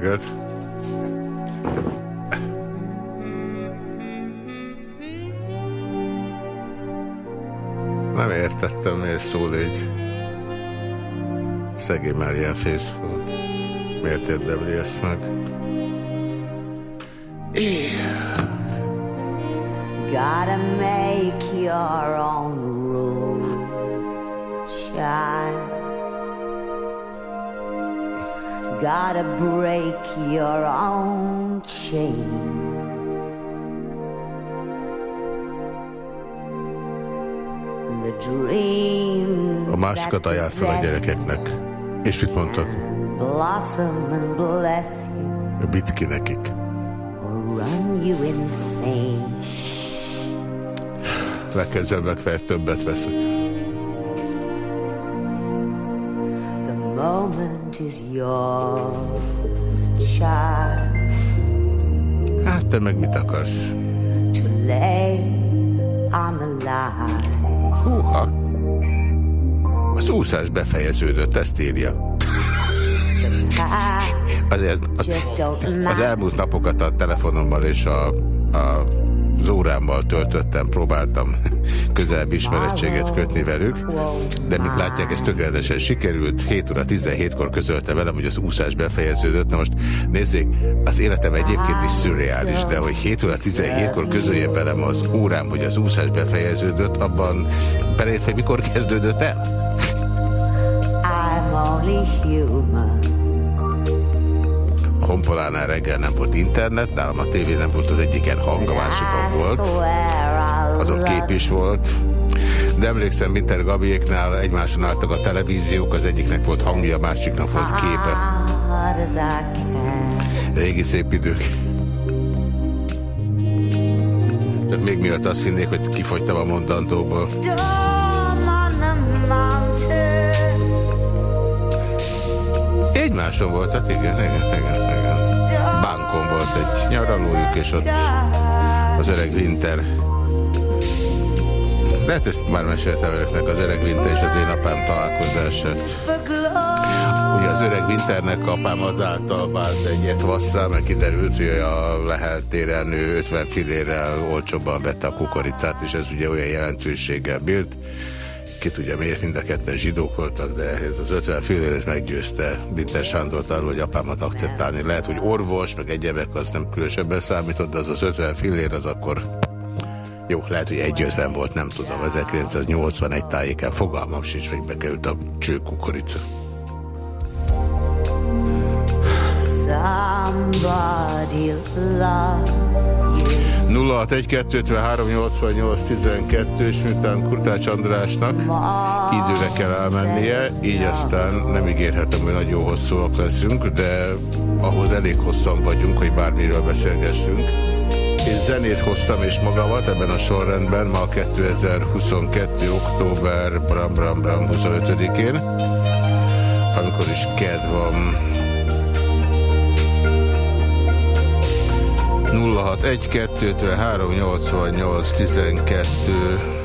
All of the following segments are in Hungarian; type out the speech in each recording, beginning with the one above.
Reggelt! Nem értettem, miért szól így. Szegény már ilyen Facebook. Miért érdemli ezt meg? Your own chains. A másikat ajánl fel a gyerekeknek. És mit mondtak? Mit ki nekik? Legközelebb fel többet veszek. The moment is yours, child. Hát te meg mit akarsz? To lay on the line. Húha! Az úszás befejeződött, ezt írja. Azért az, az elmúlt napokat a telefonommal és a, a az órámmal töltöttem, próbáltam közelebb ismerettséget kötni velük, de mint látják, ez tökéletesen sikerült. 7 óra 17-kor közölte velem, hogy az úszás befejeződött. Na most nézzék, az életem egyébként is szürreális, de hogy 7 óra 17-kor közölje velem az órám, hogy az úszás befejeződött, abban belépve mikor kezdődött el? Honpolánál reggel nem volt internet, nálam a tévé nem volt az egyiken hang, a másikon volt. Kép is volt. De emlékszem, Winter Gabiéknál egymáson álltak a televíziók, az egyiknek volt hangja, a másiknak volt képe. Régi szép idők. Tehát még miatt azt hinnék, hogy kifogytam a mondandóból. Egymáson voltak, igen, igen, igen bánkon volt egy nyaralójuk, és ott az öreg Winter. Lehet ezt már meséltem önöknek az öreg Winter és az én apám találkozását. Ugye az öreg Winternek apám azáltal vált egyet vasszá, mert kiderült, hogy a Lehel téren ő 50 filérrel olcsóbban vette a kukoricát, és ez ugye olyan jelentőséggel bírt ki tudja miért, mind a ketten zsidók voltak, de ez az 50 fél ez meggyőzte Bitter Sándort arról, hogy apámat akceptálni lehet, hogy orvos, meg egyebek az nem különösebben számított, de az az 50 fillér az akkor jó, lehet, hogy egy 50 volt, nem tudom, 1981 tájéken fogalmam sincs, hogy bekerült a csőkukorica. Somebody loves 061-253-88-12, és miután Kurtács Andrásnak időre kell elmennie, így aztán nem ígérhetem, hogy nagyon hosszúak leszünk, de ahhoz elég hosszan vagyunk, hogy bármiről beszélgessünk. És zenét hoztam és magamat ebben a sorrendben ma 2022. október bram bram bram 25-én, amikor is kedv van 061 2 3 88 12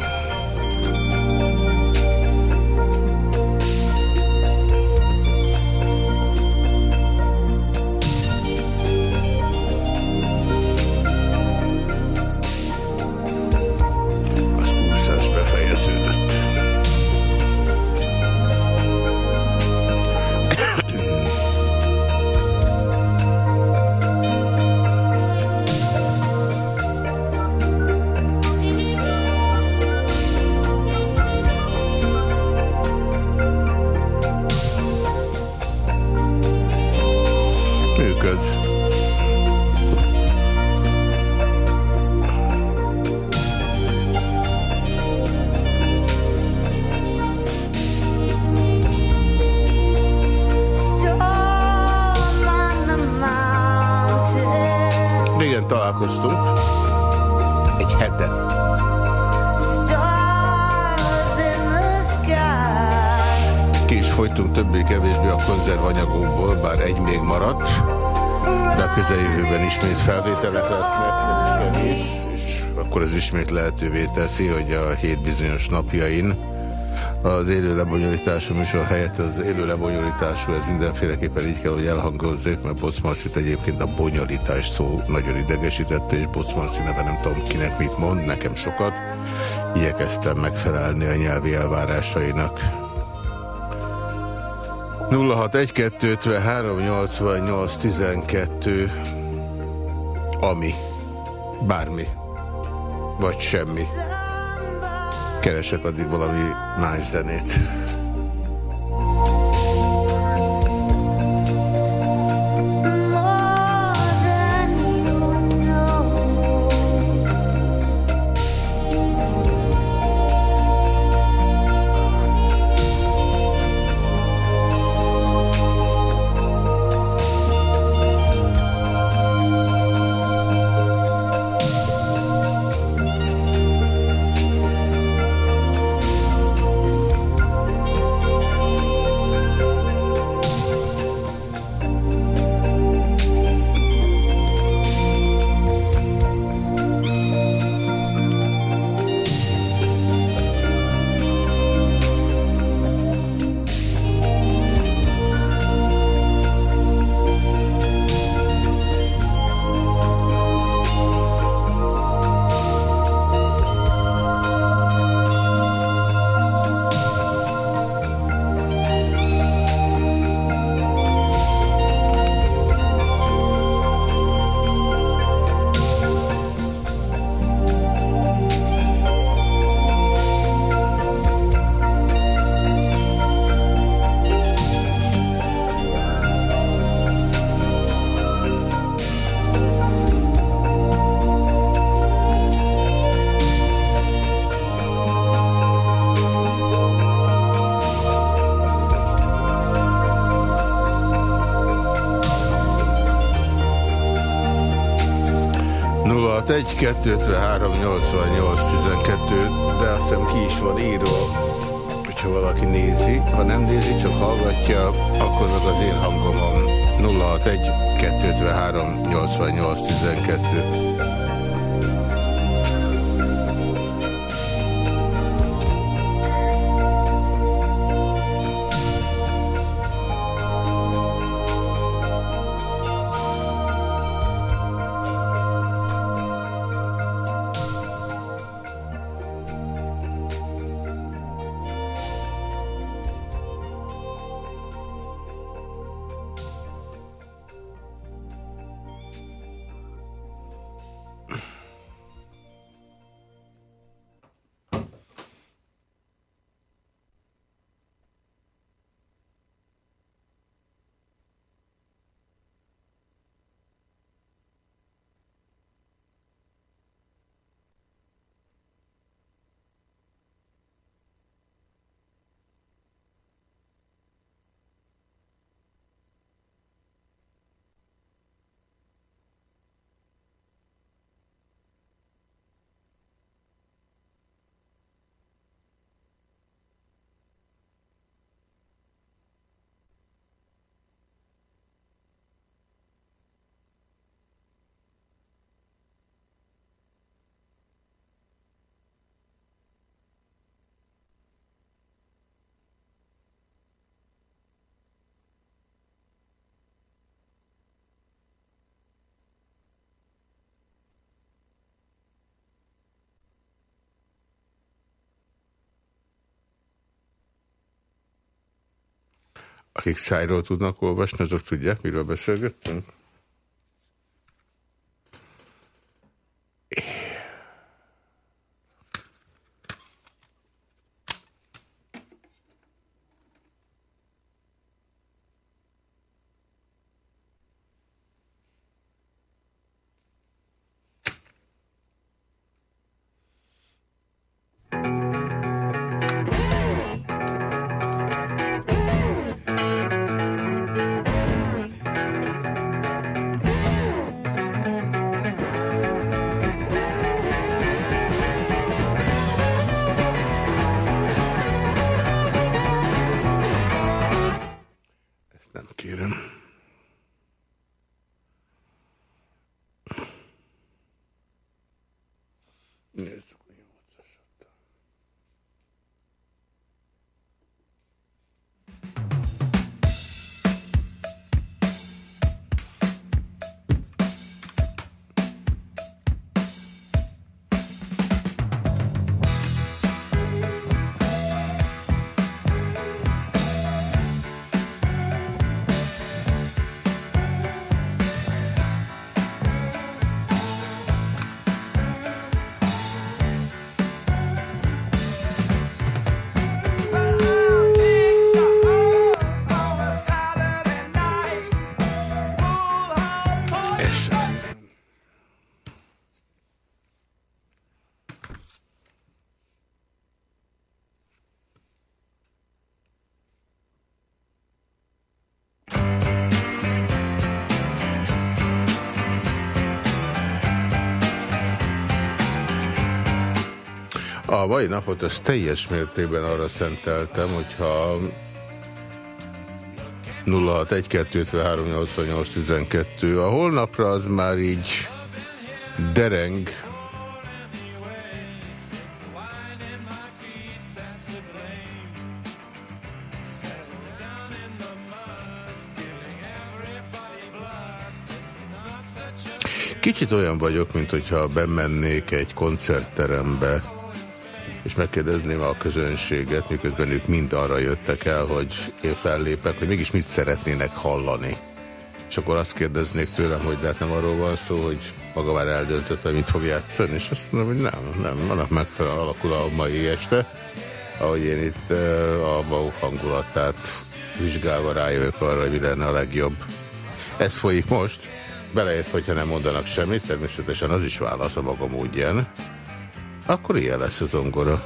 lehetővé teszi, hogy a hét bizonyos napjain az élő lebonyolítású műsor helyett az élő lebonyolítású, ez mindenféleképpen így kell, hogy elhangozzék, mert Bocmarszit egyébként a bonyolítás szó nagyon idegesítette, és Bocmarszi neve nem tudom kinek mit mond, nekem sokat. Igyekeztem megfelelni a nyelvi elvárásainak. 061-253-88-12 Ami. Bármi. Vagy semmi. Keresek addig valami más zenét. 253 88 12, de azt hiszem ki is van írva, hogyha valaki nézi. Ha nem nézi, csak hallgatja, akkor az az én hangom van 061 253 88 12. Akik szájról tudnak olvasni, azok tudják, miről beszélgettünk? A mai napot az teljes mértékben arra szenteltem, hogyha 0612538812. A holnapra az már így dereng. Kicsit olyan vagyok, mint hogyha bemennék egy koncertterembe, és megkérdezném a közönséget, miközben ők mind arra jöttek el, hogy én fellépek, hogy mégis mit szeretnének hallani. És akkor azt kérdeznék tőlem, hogy hát nem arról van szó, hogy maga már eldöntött, hogy mit fog játszani, és azt mondom, hogy nem, nem, annak megfelelően alakul a mai este, ahogy én itt a MAU hangulatát vizsgálva rájövök arra, hogy mi lenne a legjobb. Ez folyik most, beleért, hogyha nem mondanak semmit, természetesen az is válasz a maga módján. Akkor ilyen lesz az zongora.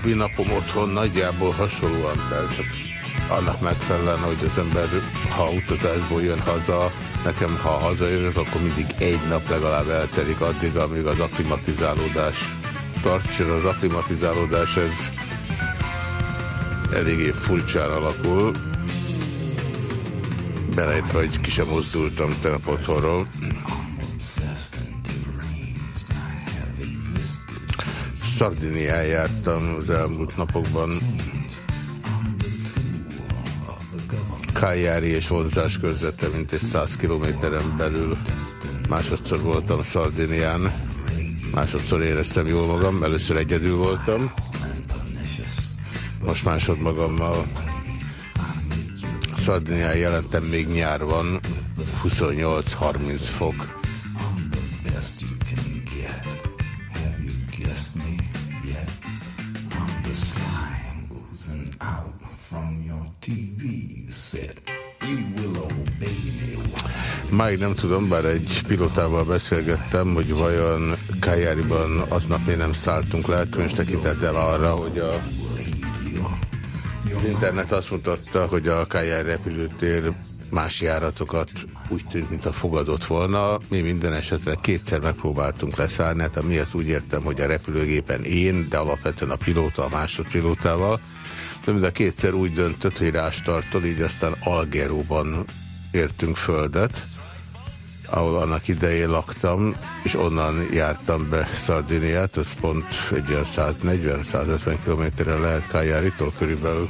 Tegnapi napom otthon nagyjából hasonlóan telt, csak annak megfelelően, hogy az ember, ha utazásból jön haza, nekem, ha hazajövök, akkor mindig egy nap legalább eltelik addig, amíg az aklimatizálódás tart, és az aklimatizálódás ez eléggé furcsán alakul. Belejtve, hogy ki sem mozdultam tegnap otthonról. Szardinián jártam az elmúlt napokban. Kájári és vonzás körzete, mint egy 100 kilométeren belül. Másodszor voltam Szardinián. Másodszor éreztem jól magam, először egyedül voltam. Most másod magammal. Szardinián jelentem még nyár van, 28-30 fok. Máig nem tudom, bár egy pilotával beszélgettem, hogy vajon Kajáriban aznap még nem szálltunk le, különös tekintettel arra, hogy a Az internet azt mutatta, hogy a KR repülőtér más járatokat úgy tűnt, mint a fogadott volna. Mi minden esetre kétszer megpróbáltunk leszállni, hát miatt úgy értem, hogy a repülőgépen én, de alapvetően a pilóta a másodpilótával, de mind a kétszer úgy döntött, hogy rástartod, így aztán Algeróban értünk földet, ahol annak idején laktam, és onnan jártam be Szardiniát, ez pont egy olyan 140-150 kilométerre lehet Kajáritól körülbelül.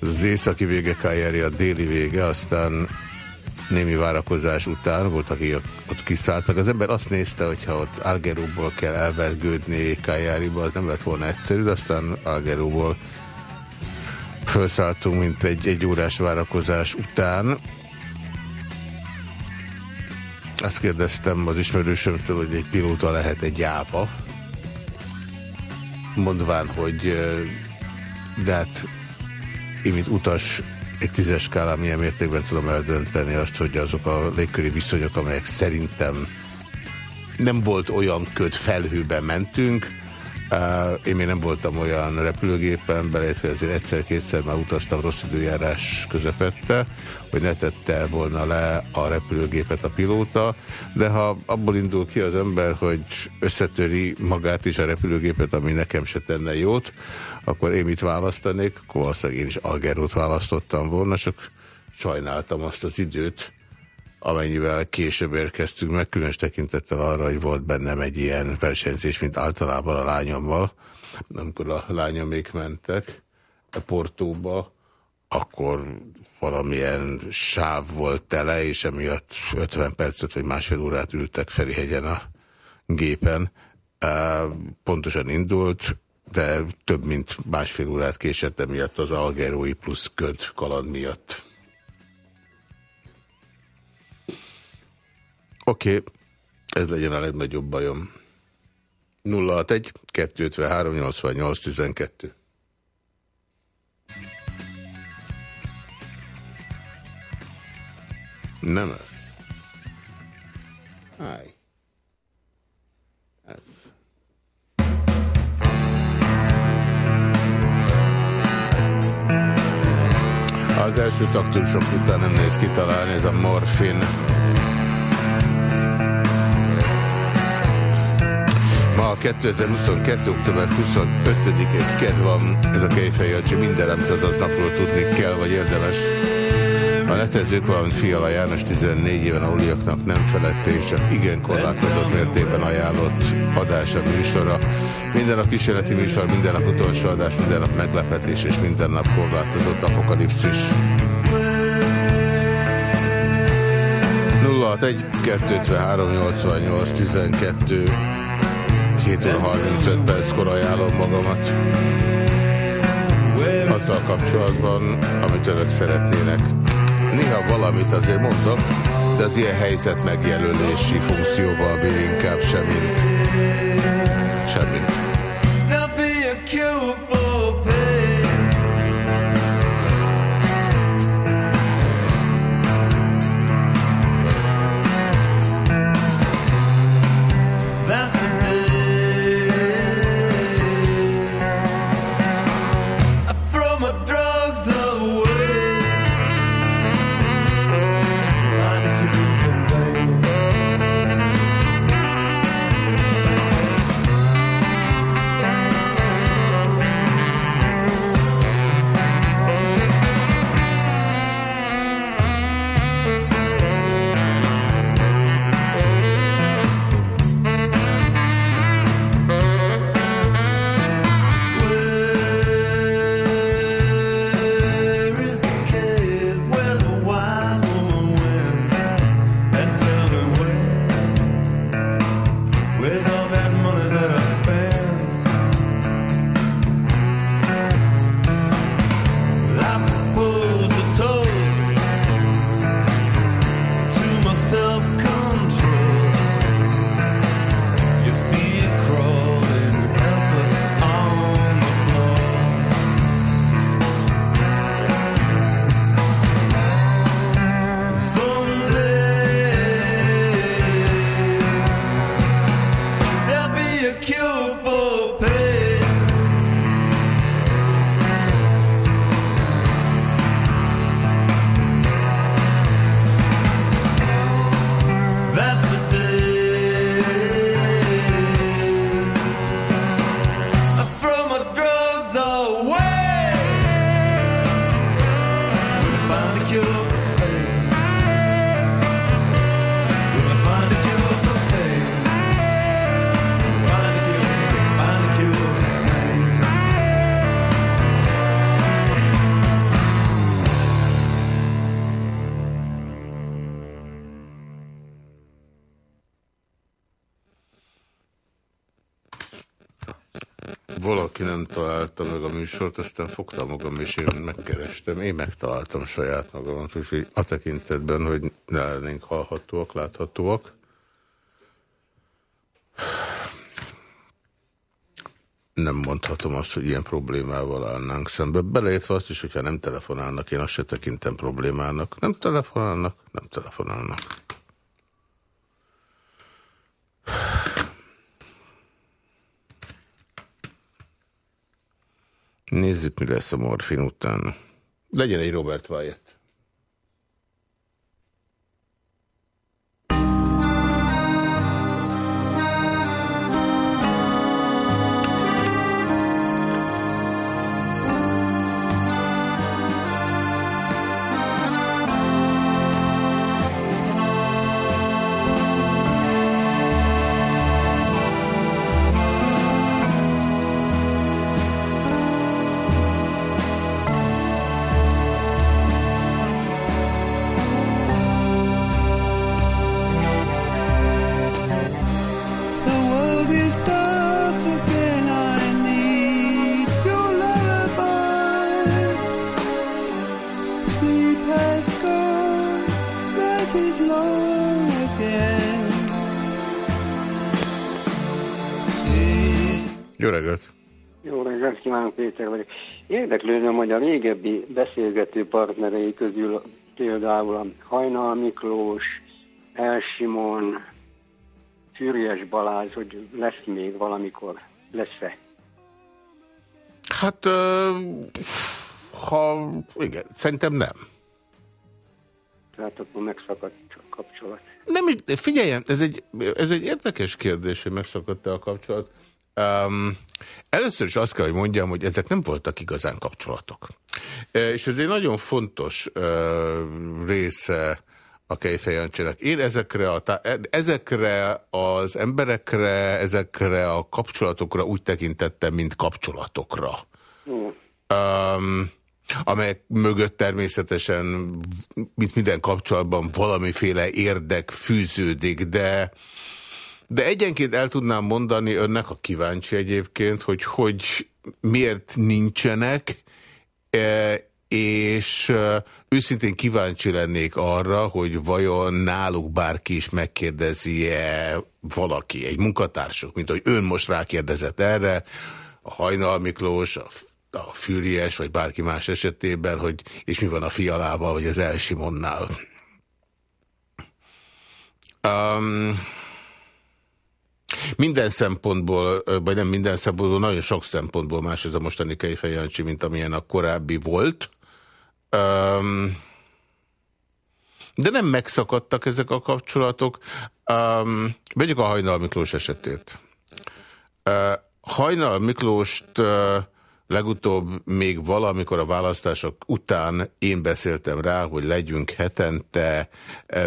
Az északi vége Kajári, a déli vége, aztán némi várakozás után volt, aki ott kiszálltak. Az ember azt nézte, hogy ha ott Algeróból kell elvergődni Kajáriba, az nem lett volna egyszerű, de aztán Algeróból felszálltunk, mint egy, egy órás várakozás után. Azt kérdeztem az ismerősömtől, hogy egy pilóta lehet egy gyáva. Mondván, hogy de hát én, mint utas, egy tízes skálán milyen mértékben tudom eldönteni azt, hogy azok a légköri viszonyok, amelyek szerintem nem volt olyan köd felhőben mentünk, én még nem voltam olyan repülőgépen, beleértve azért egyszer-kétszer már utaztam rossz időjárás közepette, hogy ne tette volna le a repülőgépet a pilóta, de ha abból indul ki az ember, hogy összetöri magát is a repülőgépet, ami nekem se tenne jót, akkor én mit választanék? Valószínűleg én is Algerót választottam volna, csak sajnáltam azt az időt, amennyivel később érkeztünk meg, különös tekintettel arra, hogy volt bennem egy ilyen versenyzés, mint általában a lányommal, amikor a lányomék mentek a Portóba, akkor valamilyen sáv volt tele, és emiatt 50 percet vagy másfél órát ültek Ferihegyen a gépen. Pontosan indult, de több mint másfél órát késett emiatt az algerói plusz köd kaland miatt. Oké, okay. ez legyen a legnagyobb bajom. 061 253 88 12 Nem ez. Háj. Ez. Az első taktusok után nem néz ki talán ez a morfin. Ma 2022. október 25-én ked van, ez a Kejfej Jancsi, minden, amit az napról tudni kell, vagy érdemes. A netezők van Fiala János 14 éven aluliaknak nem felette, és csak igen korlátozott mértékben ajánlott adása műsora. Minden nap kísérleti műsor, minden nap utolsó adás, minden nap meglepetés, és minden nap korlátozott apokalipszis. 061 253 88 12 7 óra 35 perckor ajánlom magamat. Azzal kapcsolatban, amit önök szeretnének. Néha valamit azért mondok, de az ilyen helyzet megjelölési funkcióval bír inkább semmint. Semmint. Műsort, aztán fogtam magam, és én megkerestem. Én megtaláltam saját magamat, úgyhogy a tekintetben, hogy ne lennénk hallhatóak, láthatóak. Nem mondhatom azt, hogy ilyen problémával állnánk szembe. Beleértve azt is, hogyha nem telefonálnak, én azt se tekintem problémának. Nem telefonálnak, nem telefonálnak. Nézzük, mi lesz a morfin után. Legyen egy Robert Wyatt. Érdeklődöm, hogy a régebbi beszélgető partnerei közül például a Hajnal Miklós, Elsimon, Fürjes Balázs, hogy lesz még valamikor, lesz-e? Hát, ha igen, szerintem nem. Tehát akkor megszakadt a kapcsolat. Nem, figyeljen, ez egy, ez egy érdekes kérdés, hogy megszakadt-e a kapcsolat. Um, először is azt kell, hogy mondjam, hogy ezek nem voltak igazán kapcsolatok. E, és ez egy nagyon fontos uh, része a Kejfejancsének. Én ezekre, a, ezekre az emberekre, ezekre a kapcsolatokra úgy tekintettem, mint kapcsolatokra. Mm. Um, amelyek mögött természetesen, mint minden kapcsolatban valamiféle érdek fűződik, de de egyenként el tudnám mondani önnek, a kíváncsi egyébként, hogy, hogy miért nincsenek, e, és e, őszintén kíváncsi lennék arra, hogy vajon náluk bárki is megkérdezi-e valaki, egy munkatársuk, mint hogy ön most rákérdezett erre, a Hajnal Miklós, a, a Fűries, vagy bárki más esetében, hogy és mi van a fialával, vagy az Elsimonnál. Um, minden szempontból, vagy nem minden szempontból, nagyon sok szempontból más ez a mostani Kejfej mint amilyen a korábbi volt. Um, de nem megszakadtak ezek a kapcsolatok. Um, vegyük a Hajnal Miklós esetét. Uh, Hajnal Miklóst uh, legutóbb még valamikor a választások után én beszéltem rá, hogy legyünk hetente,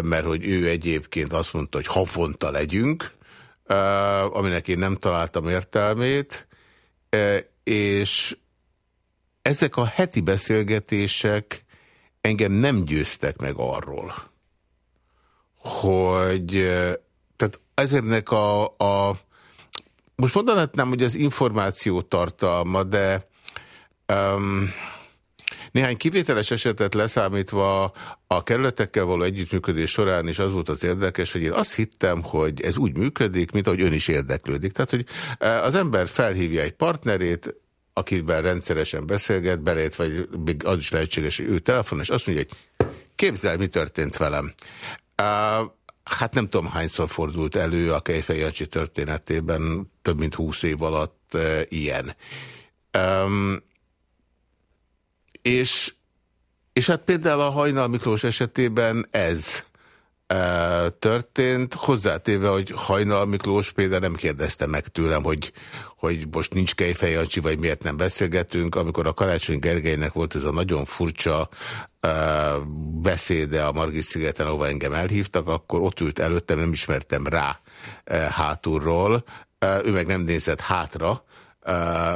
mert hogy ő egyébként azt mondta, hogy havonta legyünk, aminek én nem találtam értelmét, és ezek a heti beszélgetések engem nem győztek meg arról, hogy tehát ezeknek a, a most mondanátnám, hogy az információ tartalma, de um, néhány kivételes esetet leszámítva a kerületekkel való együttműködés során is az volt az érdekes, hogy én azt hittem, hogy ez úgy működik, mint ahogy ön is érdeklődik. Tehát, hogy e, az ember felhívja egy partnerét, akivel rendszeresen beszélget, belét, vagy még az is lehetséges, hogy ő telefon, és azt mondja, hogy képzel, mi történt velem. Hát nem tudom, hányszor fordult elő a Kejfej Jancsi történetében, több mint húsz év alatt e, ilyen. És, és hát például a Hajnal Miklós esetében ez e, történt, hozzátéve, hogy Hajnal Miklós például nem kérdezte meg tőlem, hogy, hogy most nincs Kejfej vagy miért nem beszélgetünk. Amikor a Karácsony Gergelynek volt ez a nagyon furcsa e, beszéde a Margit szigeten, ahova engem elhívtak, akkor ott ült előttem, nem ismertem rá e, hátulról, e, ő meg nem nézett hátra,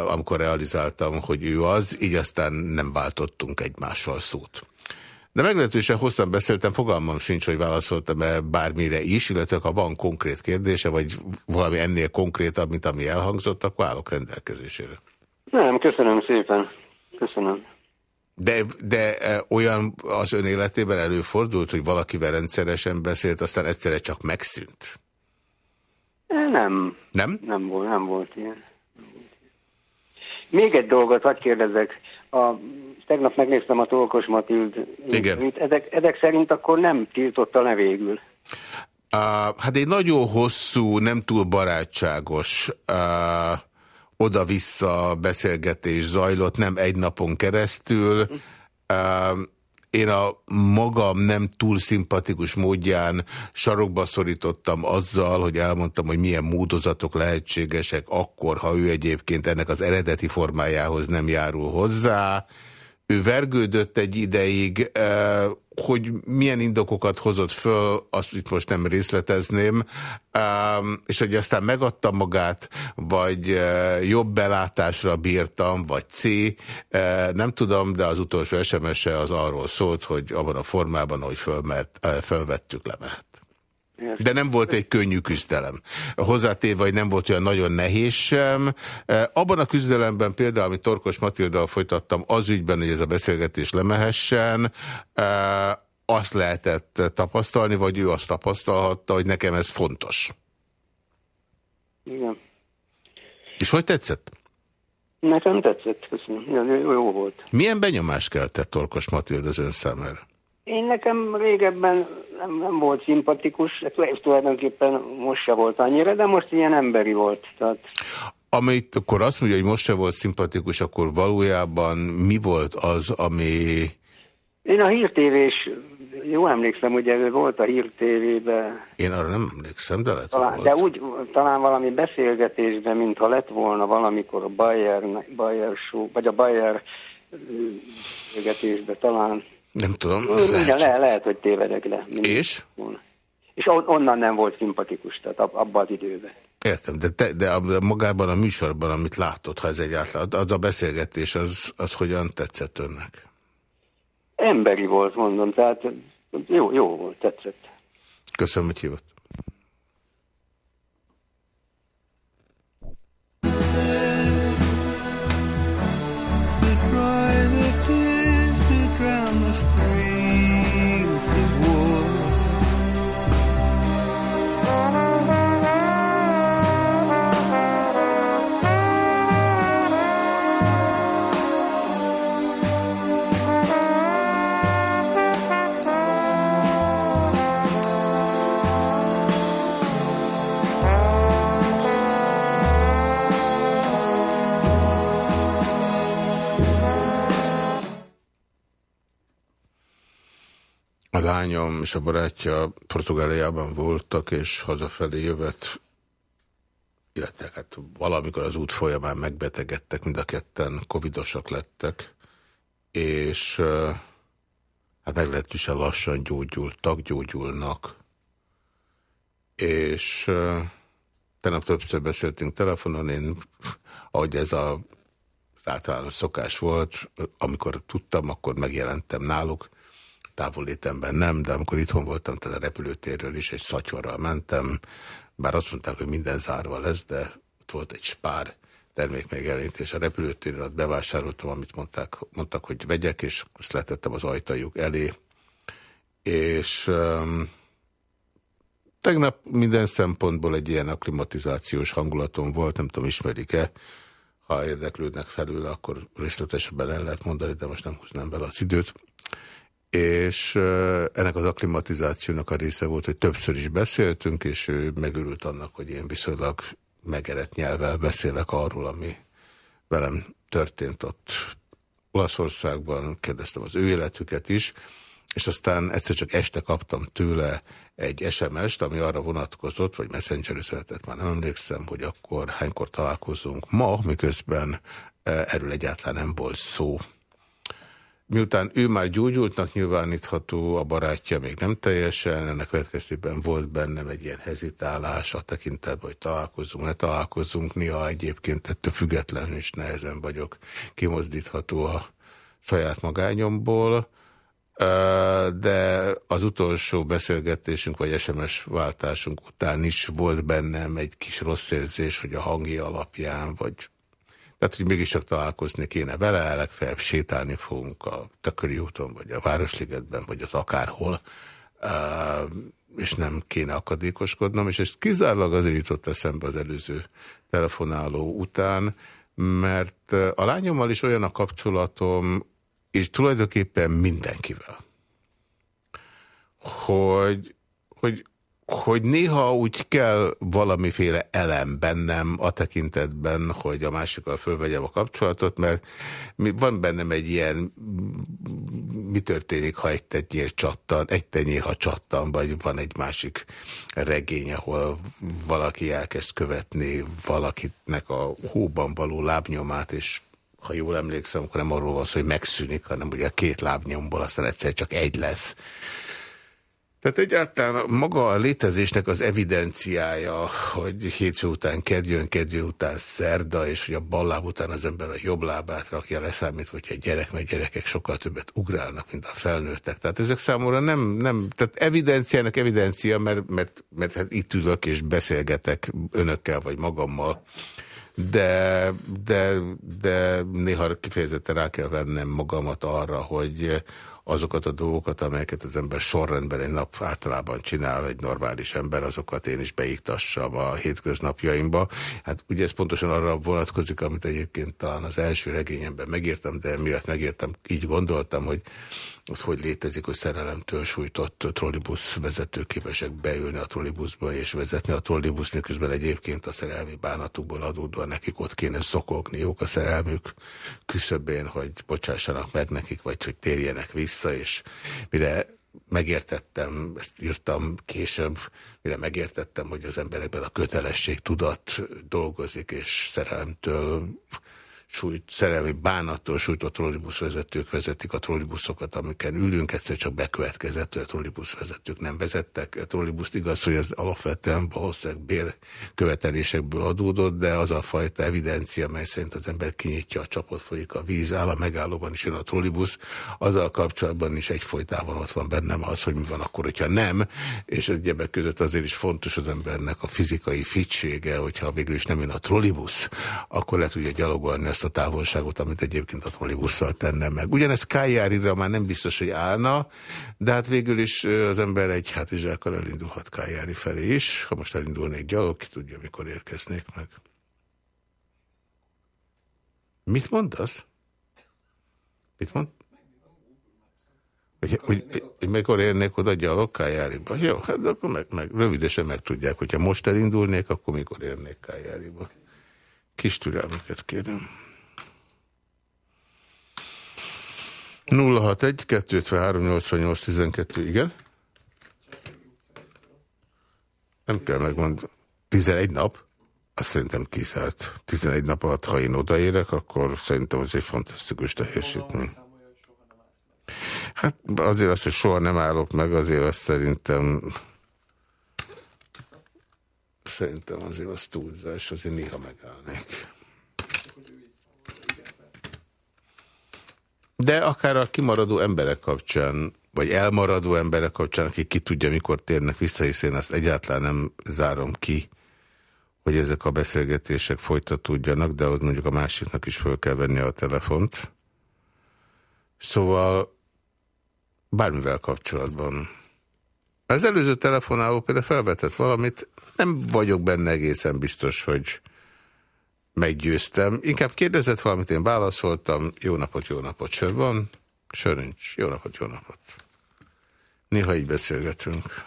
amikor realizáltam, hogy ő az, így aztán nem váltottunk egymással szót. De meglehetősen hosszan beszéltem, fogalmam sincs, hogy válaszoltam-e bármire is, illetve ha van konkrét kérdése, vagy valami ennél konkrétabb, mint ami elhangzott, akkor állok rendelkezésére. Nem, köszönöm szépen. Köszönöm. De, de e, olyan az ön életében előfordult, hogy valakivel rendszeresen beszélt, aztán egyszerre csak megszűnt? Nem. Nem? Nem volt, nem volt ilyen. Még egy dolgot, vagy kérdezek. A, tegnap megnéztem a Tolkos Matild. Igen. Ezek, ezek szerint akkor nem tiltotta le végül. Uh, hát egy nagyon hosszú, nem túl barátságos uh, oda-vissza beszélgetés zajlott, nem egy napon keresztül. Uh, én a magam nem túl szimpatikus módján sarokba szorítottam azzal, hogy elmondtam, hogy milyen módozatok lehetségesek akkor, ha ő egyébként ennek az eredeti formájához nem járul hozzá. Ő vergődött egy ideig, hogy milyen indokokat hozott föl, azt itt most nem részletezném, és hogy aztán megadta magát, vagy jobb belátásra bírtam, vagy C, nem tudom, de az utolsó SMS-e az arról szólt, hogy abban a formában, ahogy fölmet, fölvettük, lemehet. De nem volt egy könnyű küzdelem. Hozzátéve, hogy nem volt olyan nagyon nehéz sem. Abban a küzdelemben például, amit Torkos Matildal folytattam az ügyben, hogy ez a beszélgetés lemehessen, azt lehetett tapasztalni, vagy ő azt tapasztalhatta, hogy nekem ez fontos. Igen. És hogy tetszett? Nekem tetszett, köszönöm. Jó, jó volt. Milyen benyomást keltett Torkos Matild az ön számára? Én nekem régebben nem, nem volt szimpatikus, tulajdonképpen most se volt annyira, de most ilyen emberi volt. Tehát... Amit akkor azt mondja, hogy most se volt szimpatikus, akkor valójában mi volt az, ami... Én a hírtévés, jó emlékszem, ugye volt a hírtévében. Én arra nem emlékszem, de lehet, talán, volt. De úgy, talán valami beszélgetésben, mintha lett volna valamikor a Bayer, Bayer show, vagy a Bayer beszélgetésben talán nem tudom. Lehet, le, lehet, hogy tévedek le. És? És onnan nem volt szimpatikus, tehát abban az időben. Értem, de, te, de magában a műsorban, amit látott, ha ez egyáltalán, az a beszélgetés, az, az hogyan tetszett önnek? Emberi volt, mondom, tehát jó, jó volt, tetszett. Köszönöm, hogy hívott. A lányom és a barátja Portugáliában voltak, és hazafelé jövet, illetve hát valamikor az út folyamán megbetegedtek, mind a ketten covidosak lettek, és hát meglehetősen lassan gyógyultak, gyógyulnak, és tegnap többször beszéltünk telefonon, én, ahogy ez a, az általános szokás volt, amikor tudtam, akkor megjelentem náluk, távolétemben nem, de amikor itthon voltam, tehát a repülőtérről is egy szatyorral mentem, bár azt mondták, hogy minden zárva lesz, de ott volt egy spár termék megjelenítés a repülőtéren, ott bevásároltam, amit mondták, mondtak, hogy vegyek, és azt letettem az ajtajuk elé. És um, tegnap minden szempontból egy ilyen akklimatizációs hangulatom volt, nem tudom, ismerik-e, ha érdeklődnek felül, akkor részletesebben el lehet mondani, de most nem húznám bele az időt és ennek az akklimatizációnak a része volt, hogy többször is beszéltünk, és ő megörült annak, hogy én viszonylag megerett nyelvvel beszélek arról, ami velem történt ott Olaszországban, kérdeztem az ő életüket is, és aztán egyszer csak este kaptam tőle egy SMS-t, ami arra vonatkozott, vagy messenger üzenetet már nem emlékszem, hogy akkor hánykor találkozunk ma, miközben erről egyáltalán nem volt szó. Miután ő már gyógyultnak nyilvánítható, a barátja még nem teljesen, ennek következtében volt bennem egy ilyen hezitálás a tekintetben, hogy találkozunk, ne találkozunk, néha egyébként ettől függetlenül is nehezen vagyok kimozdítható a saját magányomból. de az utolsó beszélgetésünk vagy SMS váltásunk után is volt bennem egy kis rossz érzés, hogy a hangi alapján, vagy tehát, hogy mégiscsak találkozni kéne vele, legfeljebb sétálni fogunk a Tököri úton, vagy a Városligetben, vagy az akárhol, és nem kéne akadékoskodnom, és ez kizárólag azért jutott eszembe az előző telefonáló után, mert a lányommal is olyan a kapcsolatom, és tulajdonképpen mindenkivel, hogy, hogy hogy néha úgy kell valamiféle elem bennem a tekintetben, hogy a másikkal fölvegyem a kapcsolatot, mert van bennem egy ilyen, mi történik, ha egy tenyér csattan, egy tenyér, ha csattan, vagy van egy másik regény, ahol valaki elkezd követni valakinek a hóban való lábnyomát, és ha jól emlékszem, akkor nem arról van szó, hogy megszűnik, hanem ugye a két lábnyomból aztán egyszer csak egy lesz. Tehát egyáltalán maga a létezésnek az evidenciája, hogy hétfő után kedjön, kedjő után szerda, és hogy a bal láb után az ember a jobb lábát rakja leszámítva, hogyha egy gyerek, mert gyerekek sokkal többet ugrálnak, mint a felnőttek. Tehát ezek számomra nem, nem tehát evidenciának evidencia, mert, mert, mert hát itt ülök és beszélgetek önökkel vagy magammal, de, de, de néha kifejezetten rá kell vennem magamat arra, hogy azokat a dolgokat, amelyeket az ember sorrendben egy nap általában csinál egy normális ember, azokat én is beiktassam a hétköznapjaimba. Hát ugye ez pontosan arra vonatkozik, amit egyébként talán az első regényemben megírtam, de miatt megírtam, így gondoltam, hogy az hogy létezik, hogy szerelemtől sújtott trollibusz vezetők képesek beülni a trollibuszba és vezetni a trollibusz, miközben egyébként a szerelmi bánatukból adódva nekik ott kéne szokogniuk a szerelmük küszöbén, hogy bocsássanak meg nekik, vagy hogy térjenek vissza, és mire megértettem, ezt írtam később, mire megértettem, hogy az emberekben a kötelesség tudat dolgozik, és szerelemtől sújt, szerelmi bánattól sújtott trollibuszvezetők vezetik a trollibuszokat, amiken ülünk, egyszer csak bekövetkezett, hogy a trollibuszvezetők nem vezettek. A trollibuszt igaz, hogy ez alapvetően valószínűleg bérkövetelésekből adódott, de az a fajta evidencia, mely szerint az ember kinyitja a csapot, folyik a víz, áll a megállóban is jön a trollibusz, azzal kapcsolatban is egyfolytában ott van bennem az, hogy mi van akkor, hogyha nem, és egyebek között azért is fontos az embernek a fizikai fitsége, hogyha végül is nem jön a trollibusz, akkor le tudja gyalogolni a azt a távolságot, amit egyébként a trollibusszal tenne meg. Ugyanez Kájárira már nem biztos, hogy állna, de hát végül is az ember egy hátizsákkal elindulhat Kájári felé is. Ha most elindulnék gyalog, ki tudja, mikor érkeznék meg. Mit mondasz? Mit mond? Hogy, hogy, hogy mikor érnék oda gyalog Kájáriba? Jó, hát akkor meg, meg, rövidesen megtudják, hogyha most elindulnék, akkor mikor érnék Kájáriba. Kis türelmüket kérem. 061 253 88 12, igen? Nem kell megmondani. 11 nap? Azt szerintem kiszárt. 11 nap alatt, ha én odaérek, akkor szerintem az egy fantasztikus teljesítmény. Hát azért azt, hogy soha nem állok meg, azért azt szerintem szerintem azért az túlzás, azért néha megállnék. De akár a kimaradó emberek kapcsán, vagy elmaradó emberek kapcsán, akik ki tudja, mikor térnek vissza, hiszen azt egyáltalán nem zárom ki, hogy ezek a beszélgetések folytatódjanak, de ott mondjuk a másiknak is föl kell venni a telefont. Szóval bármivel kapcsolatban. Az előző telefonáló például felvetett valamit, nem vagyok benne egészen biztos, hogy meggyőztem. Inkább kérdezett valamit, én válaszoltam. Jó napot, jó napot, sör van? Sör nincs. Jó napot, jó napot. Néha így beszélgetünk.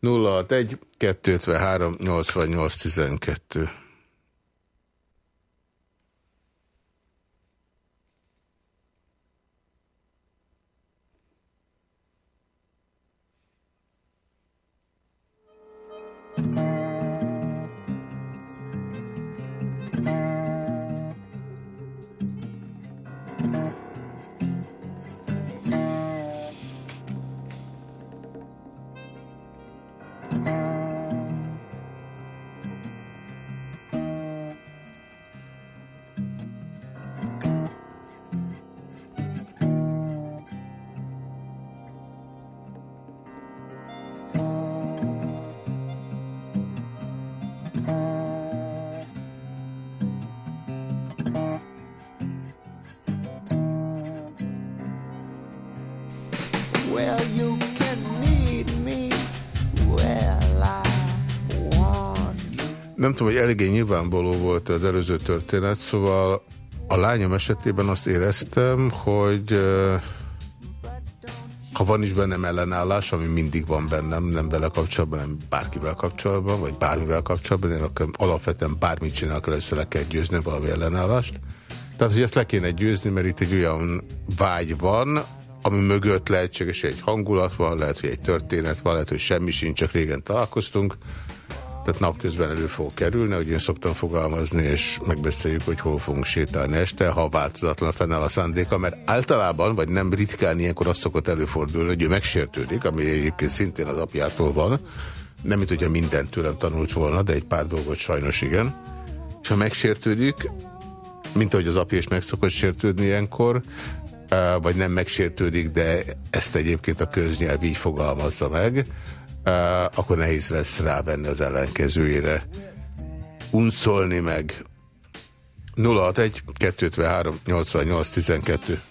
061 253 88 12 Nem tudom, hogy eléggé nyilvánvaló volt az előző történet, szóval a lányom esetében azt éreztem, hogy ha van is bennem ellenállás, ami mindig van bennem, nem vele kapcsolatban, nem bárkivel kapcsolatban, vagy bármivel kapcsolatban, én akkor alapvetően bármit csinálok, először le kell győzni valami ellenállást. Tehát, hogy ezt le kéne győzni, mert itt egy olyan vágy van, ami mögött lehetséges, hogy egy hangulat van, lehet, hogy egy történet van, lehet, hogy semmi sincs, csak régen találkoztunk. Tehát napközben elő fog kerülni, hogy én szoktam fogalmazni, és megbeszéljük, hogy hol fogunk sétálni este, ha változatlan fennáll a szándéka, mert általában, vagy nem ritkán ilyenkor az szokott előfordulni, hogy ő megsértődik, ami egyébként szintén az apjától van, nem mint hogyha mindent tőlem tanult volna, de egy pár dolgot sajnos igen. És ha megsértődik, mint ahogy az apja is meg szokott sértődni ilyenkor, vagy nem megsértődik, de ezt egyébként a köznyelv így fogalmazza meg, akkor nehéz lesz rávenni az ellenkezőjére. Unszolni meg 061 253 88 12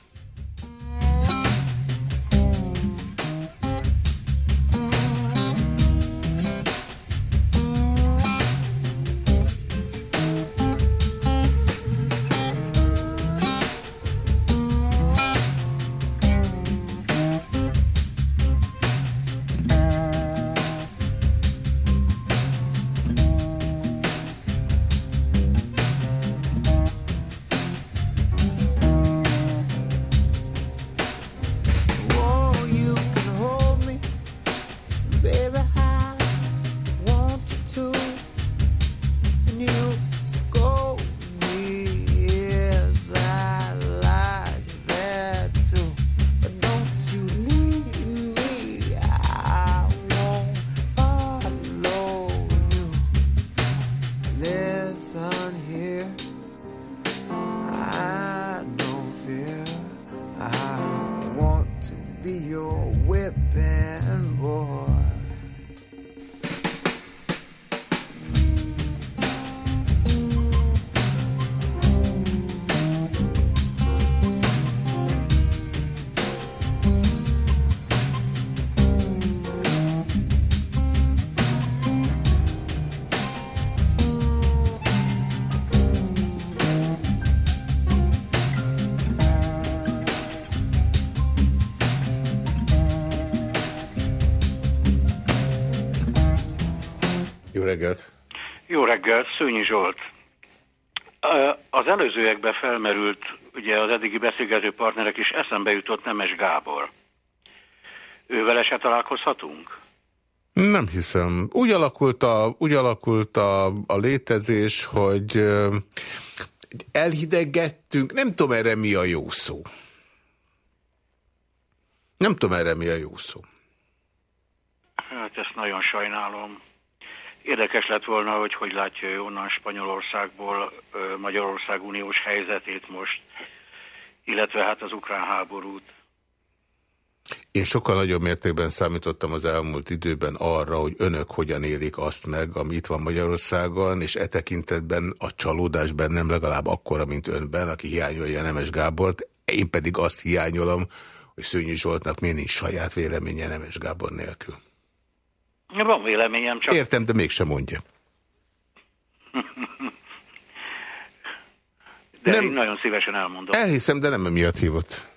reggelt! Jó reggelt, Szőnyi Zsolt. Az előzőekben felmerült, ugye az eddigi beszélgető partnerek is eszembe jutott Nemes Gábor. Ővel se találkozhatunk? Nem hiszem. Úgy alakult a, úgy alakult a, a létezés, hogy elhidegettünk, nem tudom erre mi a jó szó. Nem tudom erre mi a jó szó. Hát ezt nagyon sajnálom. Érdekes lett volna, hogy hogy látja ő onnan Spanyolországból Magyarország uniós helyzetét most, illetve hát az ukrán háborút. Én sokkal nagyobb mértékben számítottam az elmúlt időben arra, hogy önök hogyan élik azt meg, ami itt van Magyarországon, és e tekintetben a csalódás bennem legalább akkora, mint önben, aki hiányolja Nemes Gábort. Én pedig azt hiányolom, hogy Szőnyi Zsoltnak miért nincs saját véleménye Nemes Gábor nélkül. Van véleményem, csak... Értem, de mégsem mondja. de nem, én nagyon szívesen elmondom. Elhiszem, de nem emiatt hívott.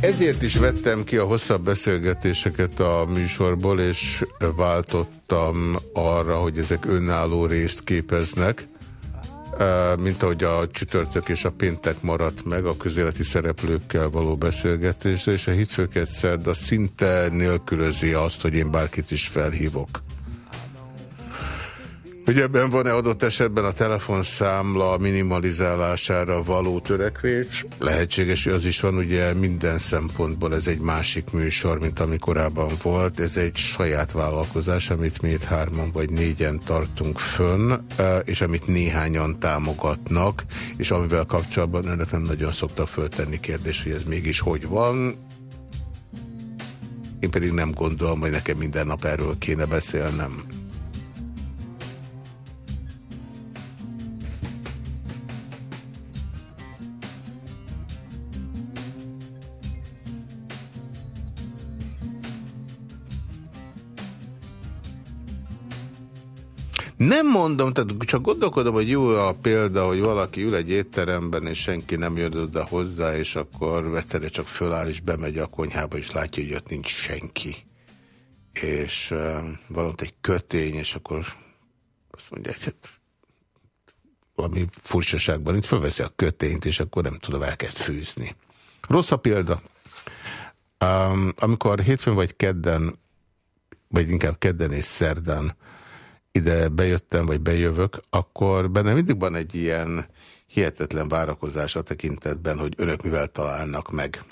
Ezért is vettem ki a hosszabb beszélgetéseket a műsorból, és váltottam arra, hogy ezek önálló részt képeznek mint ahogy a csütörtök és a péntek maradt meg a közéleti szereplőkkel való beszélgetésre, és a hitfőket szerda szinte nélkülözi azt, hogy én bárkit is felhívok. Hogy ebben van-e adott esetben a telefonszámla minimalizálására való törekvés? Lehetséges, hogy az is van, ugye minden szempontból ez egy másik műsor, mint ami korábban volt. Ez egy saját vállalkozás, amit mi itt hárman vagy négyen tartunk fönn, eh, és amit néhányan támogatnak, és amivel kapcsolatban önök nem nagyon szoktak föltenni kérdést, hogy ez mégis hogy van. Én pedig nem gondolom, hogy nekem minden nap erről kéne beszélnem. Nem mondom, tehát csak gondolkodom, hogy jó a példa, hogy valaki ül egy étteremben, és senki nem jön oda hozzá, és akkor egyszerre csak föláll, és bemegy a konyhába, és látja, hogy ott nincs senki. És uh, valamint egy kötény, és akkor azt mondja, hogy hát valami furcsaságban itt felveszi a kötényt, és akkor nem tudom, elkezd fűzni. Rossz a példa. Um, amikor hétfőn vagy kedden, vagy inkább kedden és szerdán ide bejöttem, vagy bejövök, akkor benne mindig van egy ilyen hihetetlen várakozás a tekintetben, hogy önök mivel találnak meg.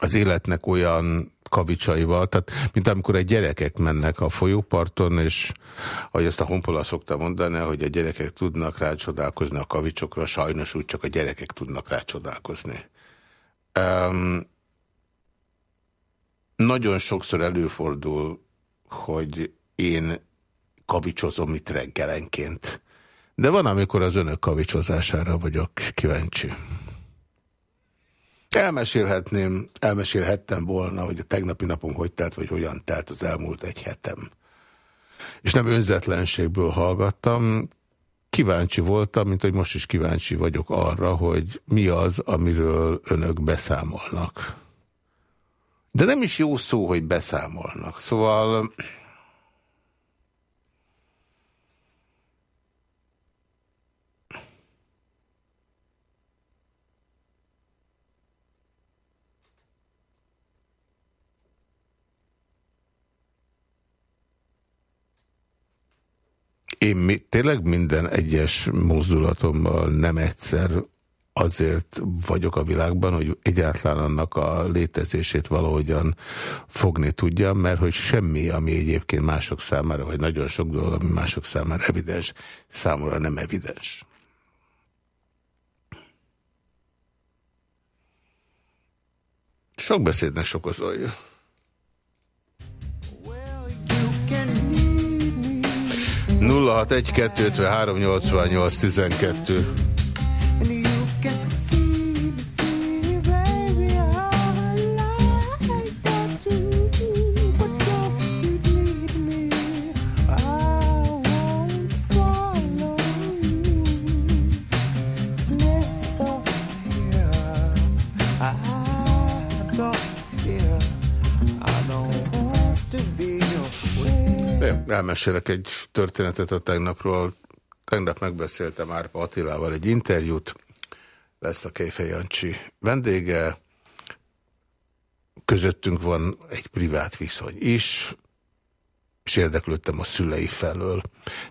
Az életnek olyan kavicsaival, tehát mint amikor egy gyerekek mennek a folyóparton, és ahogy ezt a honpola szokta mondani, hogy a gyerekek tudnak rácsodálkozni a kavicsokra, sajnos úgy csak a gyerekek tudnak rácsodálkozni. Um, nagyon sokszor előfordul, hogy én kavicsozom itt reggelenként. De van, amikor az önök kavicsozására vagyok kíváncsi. Elmesélhetném, elmesélhettem volna, hogy a tegnapi napom hogy telt, vagy hogyan telt az elmúlt egy hetem. És nem önzetlenségből hallgattam, kíváncsi voltam, mint hogy most is kíváncsi vagyok arra, hogy mi az, amiről önök beszámolnak. De nem is jó szó, hogy beszámolnak. Szóval... Én mi, tényleg minden egyes mozdulatommal nem egyszer azért vagyok a világban, hogy egyáltalán annak a létezését valahogyan fogni tudjam, mert hogy semmi, ami egyébként mások számára, vagy nagyon sok dolog, ami mások számára evidens, számomra nem evidens. Sok beszédnek sok az alja. 061 253 88 12 elmesélek egy történetet a tegnapról. Tegnap megbeszéltem Árpa Attilával egy interjút, lesz a Kejfej Jancsi vendége, közöttünk van egy privát viszony is, és érdeklődtem a szülei felől.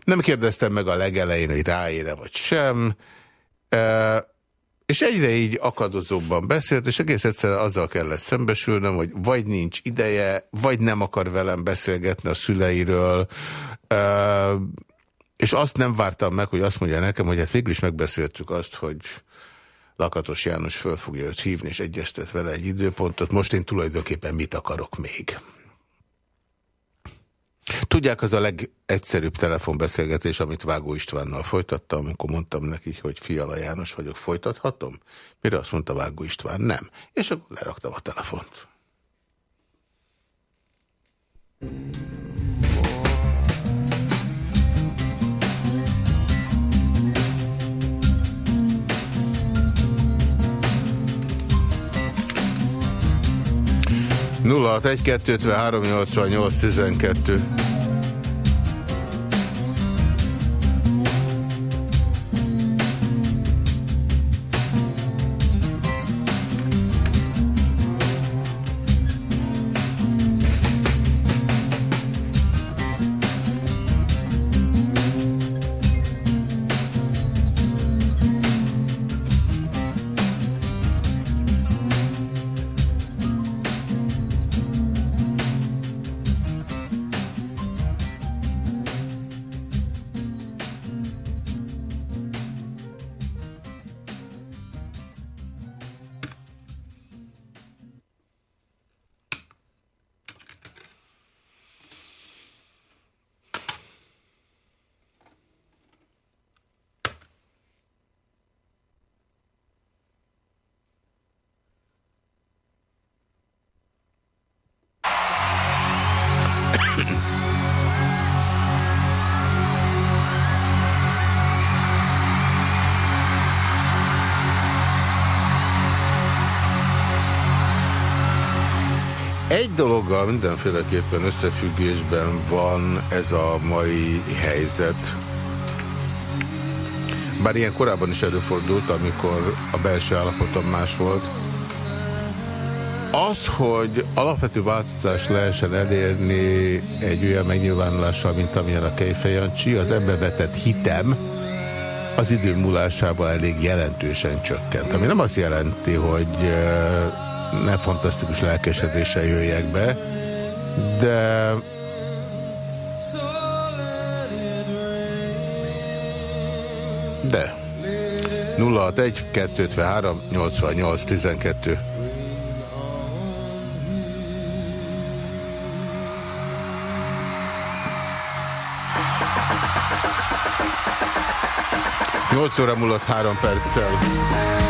Nem kérdeztem meg a legelején, hogy ráére vagy sem, és egyre így akadozóbban beszélt, és egész egyszerűen azzal kellett szembesülnöm, hogy vagy nincs ideje, vagy nem akar velem beszélgetni a szüleiről, és azt nem vártam meg, hogy azt mondja nekem, hogy hát végül is megbeszéltük azt, hogy Lakatos János föl fogja őt hívni, és egyeztet vele egy időpontot. Most én tulajdonképpen mit akarok még? Tudják, az a legegyszerűbb telefonbeszélgetés, amit Vágó Istvánnal folytattam, amikor mondtam neki, hogy Fiala János vagyok, folytathatom? Mire azt mondta Vágó István, nem. És akkor leraktam a telefont. nulla 1 2 53 88 12 Egy dologgal mindenféleképpen összefüggésben van ez a mai helyzet. Bár ilyen korábban is előfordult, amikor a belső állapotom más volt. Az, hogy alapvető változást lehessen elérni egy olyan megnyilvánulással, mint amilyen a Kejfejancsi, az ebbe vetett hitem az idő múlásával elég jelentősen csökkent. Ami nem azt jelenti, hogy ne fantasztikus lelkesedéssel jöjjek be, de de 061 253 88 12 8 óra múlott 3 perccel.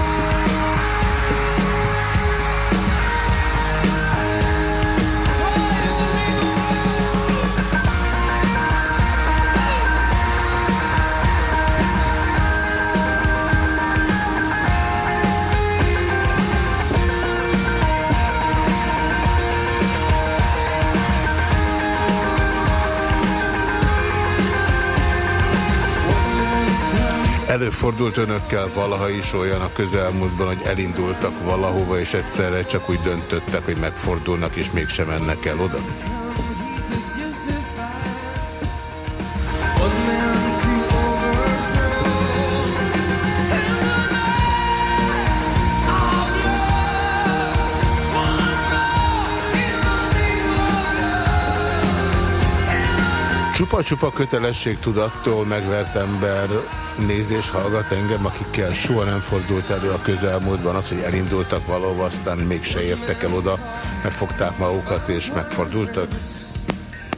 061 Előfordult önökkel valaha is olyan a közelmúltban, hogy elindultak valahova, és egyszerre csak úgy döntöttek, hogy megfordulnak, és mégsem mennek el oda? Csupa-csupa kötelességtudattól megvert ember nézés hallgat engem, akikkel soha nem fordult elő a közelmúltban az, hogy elindultak valahova, aztán mégse értek el oda, megfogták magukat és megfordultak.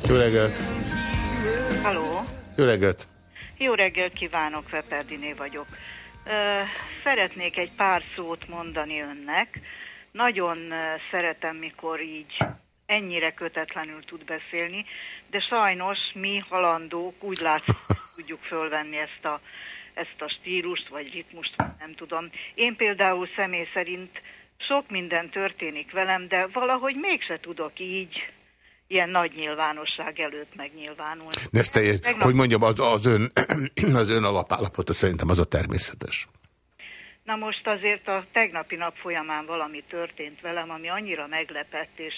Jó reggelt! Halló! Jó reggelt! Jó reggelt kívánok, Veperdiné vagyok. Ö, szeretnék egy pár szót mondani önnek. Nagyon szeretem, mikor így ennyire kötetlenül tud beszélni, de sajnos mi halandók úgy látszik, tudjuk fölvenni ezt a, ezt a stílust, vagy ritmust, nem tudom. Én például személy szerint sok minden történik velem, de valahogy mégse tudok így ilyen nagy nyilvánosság előtt megnyilvánulni. De ezt te, Tegnap... hogy mondjam, az, az, ön, az ön alapállapota szerintem az a természetes. Na most azért a tegnapi nap folyamán valami történt velem, ami annyira meglepett, és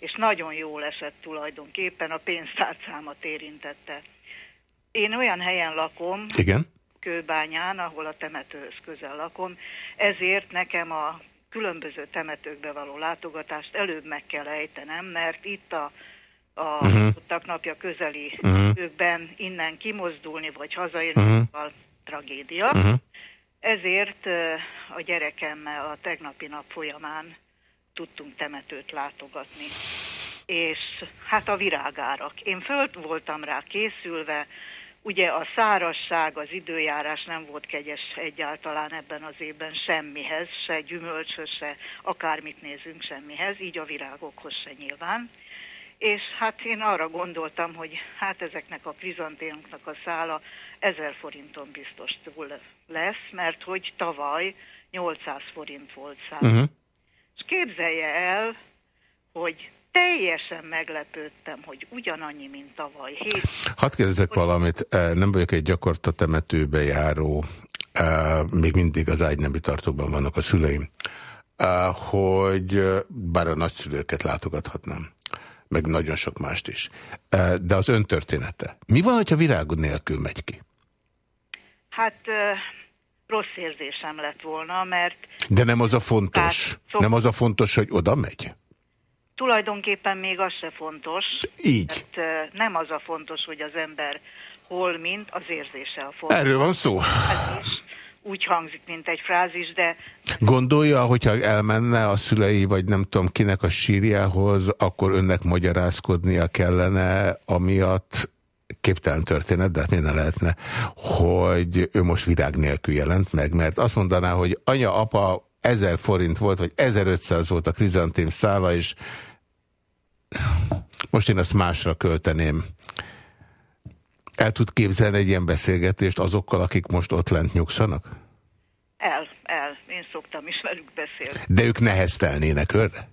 és nagyon jól esett tulajdonképpen, a pénztárcámat érintette. Én olyan helyen lakom, Igen? Kőbányán, ahol a temetőhöz közel lakom, ezért nekem a különböző temetőkbe való látogatást előbb meg kell ejtenem, mert itt a a uh-huh. napja közeli uh-huh. őkben innen kimozdulni, vagy hazajönni, uh-huh. tragédia. Uh-huh. Ezért a gyerekemmel a tegnapi nap folyamán tudtunk temetőt látogatni. És hát a virágárak. Én föl voltam rá készülve, ugye a szárasság, az időjárás nem volt kegyes egyáltalán ebben az évben semmihez, se gyümölcshöz, se akármit nézünk semmihez, így a virágokhoz se nyilván. És hát én arra gondoltam, hogy hát ezeknek a krizantémoknak a szála ezer forinton biztos túl lesz, mert hogy tavaly 800 forint volt szám. Uh-huh. És képzelje el, hogy teljesen meglepődtem, hogy ugyanannyi, mint tavaly. Hét... Hadd kérdezek valamit, nem vagyok egy gyakorta temetőbe járó, még mindig az ágynemű tartóban vannak a szüleim, hogy bár a nagyszülőket látogathatnám, meg nagyon sok mást is. De az öntörténete. Mi van, hogyha virágod nélkül megy ki? Hát rossz érzésem lett volna, mert... De nem az a fontos, szok... nem az a fontos, hogy oda megy? Tulajdonképpen még az se fontos. Így. Mert nem az a fontos, hogy az ember hol, mint az érzése a fontos. Erről van szó. Ez is úgy hangzik, mint egy frázis, de... Gondolja, hogyha elmenne a szülei, vagy nem tudom kinek a sírjához, akkor önnek magyarázkodnia kellene, amiatt képtelen történet, de hát ne lehetne, hogy ő most virág nélkül jelent meg, mert azt mondaná, hogy anya, apa 1000 forint volt, vagy 1500 volt a krizantém szála, és most én ezt másra költeném. El tud képzelni egy ilyen beszélgetést azokkal, akik most ott lent nyugszanak? El, el. Én szoktam is velük beszélni. De ők neheztelnének őre?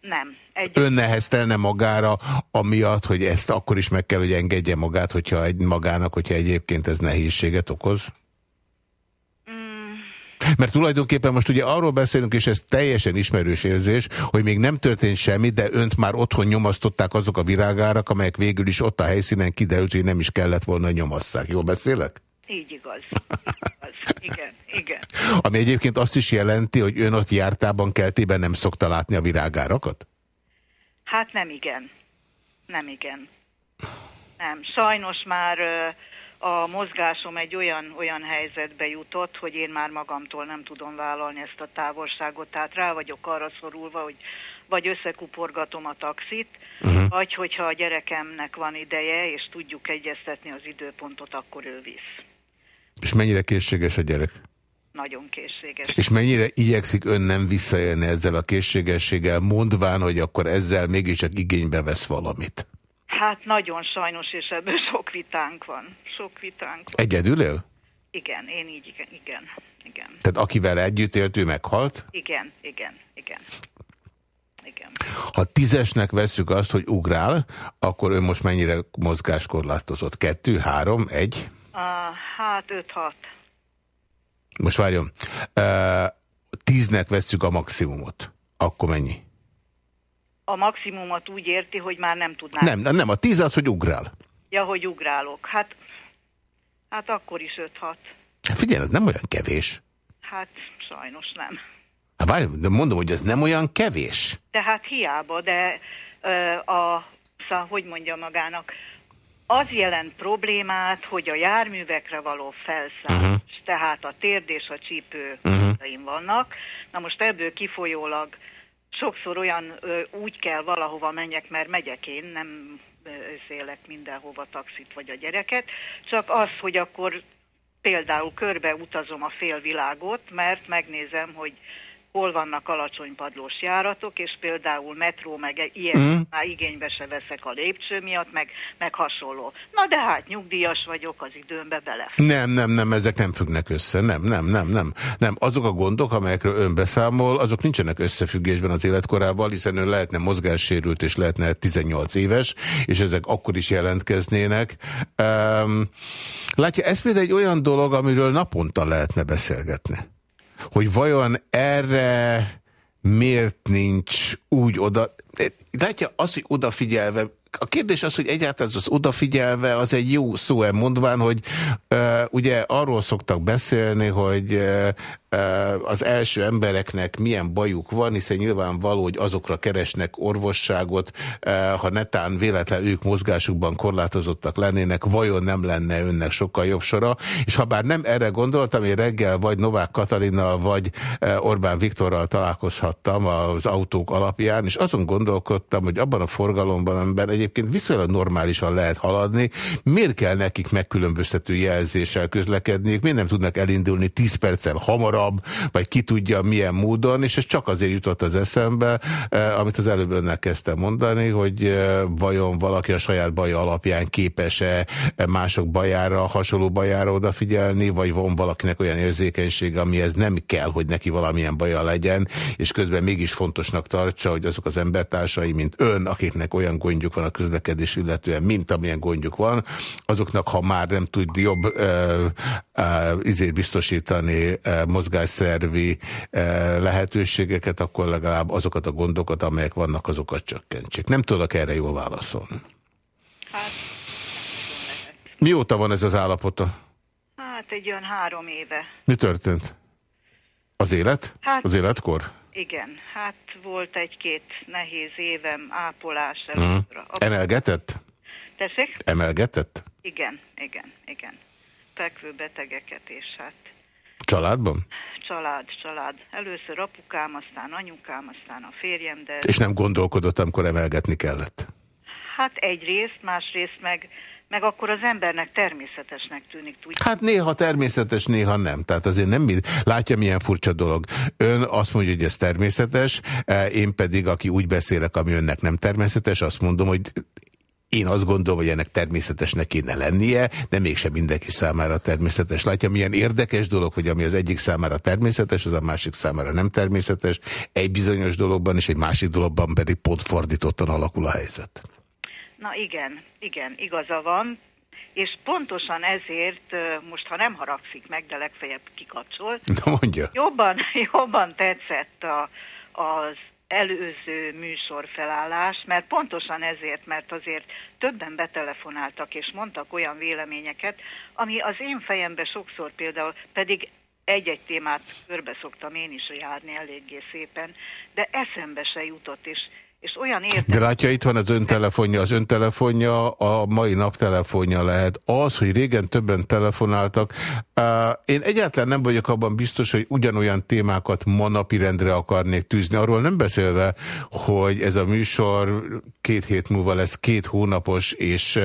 Nem. Egy... Ön neheztelne magára, amiatt, hogy ezt akkor is meg kell, hogy engedje magát, hogyha egy magának, hogyha egyébként ez nehézséget okoz? Mm. Mert tulajdonképpen most ugye arról beszélünk, és ez teljesen ismerős érzés, hogy még nem történt semmi, de önt már otthon nyomasztották azok a virágárak, amelyek végül is ott a helyszínen kiderült, hogy nem is kellett volna nyomasszák. Jól beszélek? Így igaz. Így igaz. Igen, igen. Ami egyébként azt is jelenti, hogy ön ott jártában, keltében nem szokta látni a virágárakat? Hát nem igen. Nem igen. Nem. Sajnos már a mozgásom egy olyan, olyan helyzetbe jutott, hogy én már magamtól nem tudom vállalni ezt a távolságot, tehát rá vagyok arra szorulva, hogy vagy összekuporgatom a taxit, uh-huh. vagy hogyha a gyerekemnek van ideje, és tudjuk egyeztetni az időpontot, akkor ő visz. És mennyire készséges a gyerek? Nagyon készséges. És mennyire igyekszik ön nem visszajönni ezzel a készségességgel, mondván, hogy akkor ezzel mégiscsak igénybe vesz valamit? Hát nagyon sajnos, és ebből sok vitánk van. Sok vitánk van. Egyedül él? Igen, én így, igen, igen, igen. Tehát akivel együtt élt, ő meghalt? Igen, igen, igen. igen. Ha tízesnek vesszük azt, hogy ugrál, akkor ő most mennyire mozgáskorlátozott? Kettő, három, egy? Uh, hát öt-hat. Most várjon. Tíznek vesszük a maximumot. Akkor mennyi? A maximumot úgy érti, hogy már nem tudnám. Nem, nem, nem. A tíz az, hogy ugrál. Ja, hogy ugrálok. Hát, hát akkor is öt-hat. Hát figyelj, ez nem olyan kevés. Hát sajnos nem. Hát várj, de mondom, hogy ez nem olyan kevés. Tehát hiába, de ö, a, szóval, hogy mondja magának, az jelent problémát, hogy a járművekre való felszállás, uh-huh. tehát a térd és a csípő uh-huh. vannak. Na most ebből kifolyólag sokszor olyan ö, úgy kell valahova menjek, mert megyek én, nem szélek mindenhova taxit vagy a gyereket, csak az, hogy akkor például körbe utazom a félvilágot, mert megnézem, hogy hol vannak alacsony padlós járatok, és például metró, meg ilyen mm. már igénybe se veszek a lépcső miatt, meg, meg hasonló. Na de hát nyugdíjas vagyok, az időmbe bele. Nem, nem, nem, ezek nem függnek össze. Nem, nem, nem, nem. Nem, azok a gondok, amelyekről ön beszámol, azok nincsenek összefüggésben az életkorával, hiszen ön lehetne mozgássérült, és lehetne 18 éves, és ezek akkor is jelentkeznének. Um, látja, ez például egy olyan dolog, amiről naponta lehetne beszélgetni hogy vajon erre miért nincs úgy oda... Látja, az, hogy odafigyelve a kérdés az, hogy egyáltalán az odafigyelve az egy jó szó-e mondván, hogy uh, ugye arról szoktak beszélni, hogy uh, az első embereknek milyen bajuk van, hiszen nyilvánvaló, hogy azokra keresnek orvosságot, ha netán véletlen ők mozgásukban korlátozottak lennének, vajon nem lenne önnek sokkal jobb sora, és ha bár nem erre gondoltam, én reggel vagy Novák Katalinnal, vagy Orbán Viktorral találkozhattam az autók alapján, és azon gondolkodtam, hogy abban a forgalomban, amiben egyébként viszonylag normálisan lehet haladni, miért kell nekik megkülönböztető jelzéssel közlekedniük, miért nem tudnak elindulni 10 perccel hamarabb, vagy ki tudja milyen módon, és ez csak azért jutott az eszembe, eh, amit az előbb önnek kezdtem mondani, hogy eh, vajon valaki a saját baja alapján képes-e mások bajára, hasonló bajára odafigyelni, vagy van valakinek olyan érzékenysége, amihez nem kell, hogy neki valamilyen baja legyen, és közben mégis fontosnak tartsa, hogy azok az embertársai, mint ön, akiknek olyan gondjuk van a közlekedés illetően, mint amilyen gondjuk van, azoknak, ha már nem tud jobb izét biztosítani uh, mozgásszervi eh, lehetőségeket, akkor legalább azokat a gondokat, amelyek vannak, azokat csökkentsék. Nem tudok erre jól válaszolni. Hát, Mióta van ez az állapota? Hát egy olyan három éve. Mi történt? Az élet? Hát, az életkor? Igen, hát volt egy-két nehéz évem ápolás Uh mhm. -huh. Emelgetett? Tessék? Emelgetett? Igen, igen, igen. Fekvő betegeket, és hát Családban? Család, család. Először apukám, aztán anyukám, aztán a férjem, de... És nem gondolkodott, amikor emelgetni kellett? Hát egyrészt, másrészt meg, meg akkor az embernek természetesnek tűnik. Tudja. Hát néha természetes, néha nem. Tehát azért nem látja, milyen furcsa dolog. Ön azt mondja, hogy ez természetes, e, én pedig, aki úgy beszélek, ami önnek nem természetes, azt mondom, hogy Én azt gondolom, hogy ennek természetesnek kéne lennie, de mégsem mindenki számára természetes. Látja, milyen érdekes dolog, hogy ami az egyik számára természetes, az a másik számára nem természetes. Egy bizonyos dologban és egy másik dologban pedig pont fordítottan alakul a helyzet. Na igen, igen, igaza van, és pontosan ezért, most ha nem haragszik meg, de legfeljebb kikapcsol, Na mondja. Jobban, jobban tetszett a, az előző műsorfelállás, mert pontosan ezért, mert azért többen betelefonáltak és mondtak olyan véleményeket, ami az én fejembe sokszor például pedig egy-egy témát körbe szoktam én is járni eléggé szépen, de eszembe se jutott, és és olyan érdekes. De látja, itt van az ön telefonja. Az ön telefonja a mai nap telefonja lehet. Az, hogy régen többen telefonáltak, én egyáltalán nem vagyok abban biztos, hogy ugyanolyan témákat ma napirendre akarnék tűzni. Arról nem beszélve, hogy ez a műsor két hét múlva lesz két hónapos, és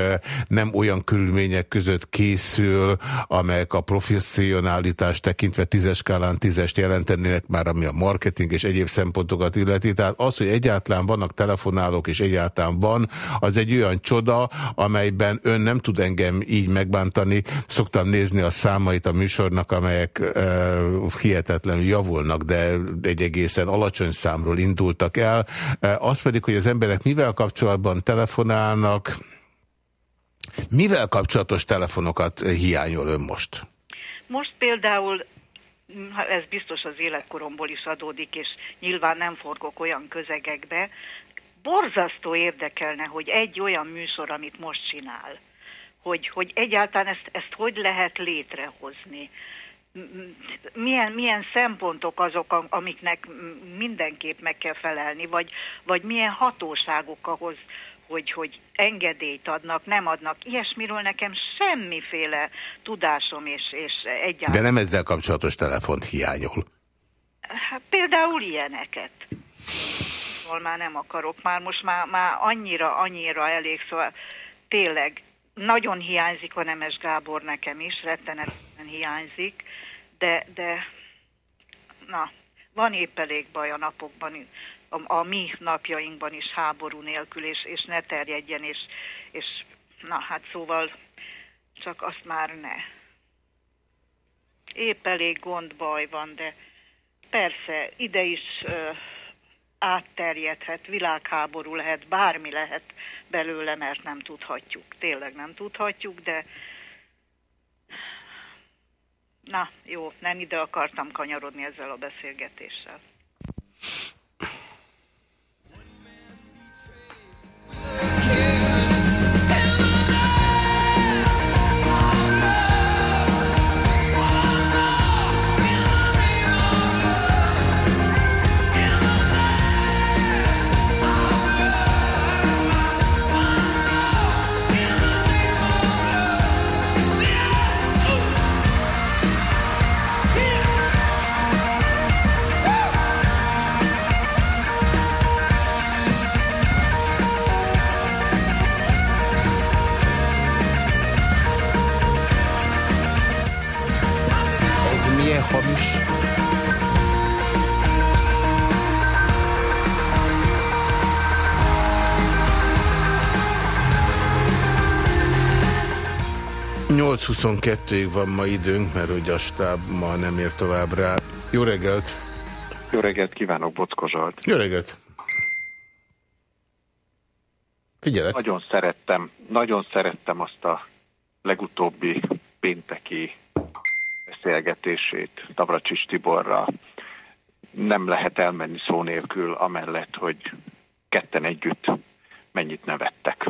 nem olyan körülmények között készül, amelyek a professzionálitás tekintve tízes skálán tízest jelentenének már, ami a marketing és egyéb szempontokat illeti. Tehát az, hogy egyáltalán vannak vannak telefonálók, és egyáltalán van, az egy olyan csoda, amelyben ön nem tud engem így megbántani. Szoktam nézni a számait a műsornak, amelyek uh, hihetetlenül javulnak, de egy egészen alacsony számról indultak el. Uh, az pedig, hogy az emberek mivel kapcsolatban telefonálnak, mivel kapcsolatos telefonokat hiányol ön most? Most például ez biztos az életkoromból is adódik, és nyilván nem forgok olyan közegekbe. Borzasztó érdekelne, hogy egy olyan műsor, amit most csinál, hogy, hogy egyáltalán ezt, ezt hogy lehet létrehozni. Milyen, milyen szempontok azok, amiknek mindenképp meg kell felelni, vagy, vagy milyen hatóságok ahhoz, hogy, hogy engedélyt adnak, nem adnak. Ilyesmiről nekem semmiféle tudásom és, és egyáltalán. De nem ezzel kapcsolatos telefont hiányol. Hát, például ilyeneket. Szóval már nem akarok, már most már, már annyira, annyira elég, szóval tényleg nagyon hiányzik a Nemes Gábor nekem is, rettenetesen hiányzik, de, de na, van épp elég baj a napokban, a, a mi napjainkban is háború nélkül, és, és ne terjedjen, és, és na hát szóval csak azt már ne. Épp elég gond, baj van, de persze ide is ö, átterjedhet, világháború lehet, bármi lehet belőle, mert nem tudhatjuk. Tényleg nem tudhatjuk, de na jó, nem ide akartam kanyarodni ezzel a beszélgetéssel. 8.22-ig van ma időnk, mert ugye a stáb ma nem ér tovább rá. Jó reggelt! Jó reggelt kívánok, Bocko Zsolt. Jó reggelt! Figyelek. Nagyon szerettem, nagyon szerettem azt a legutóbbi pénteki beszélgetését Tavracsis Tiborra. Nem lehet elmenni szó nélkül, amellett, hogy ketten együtt mennyit nevettek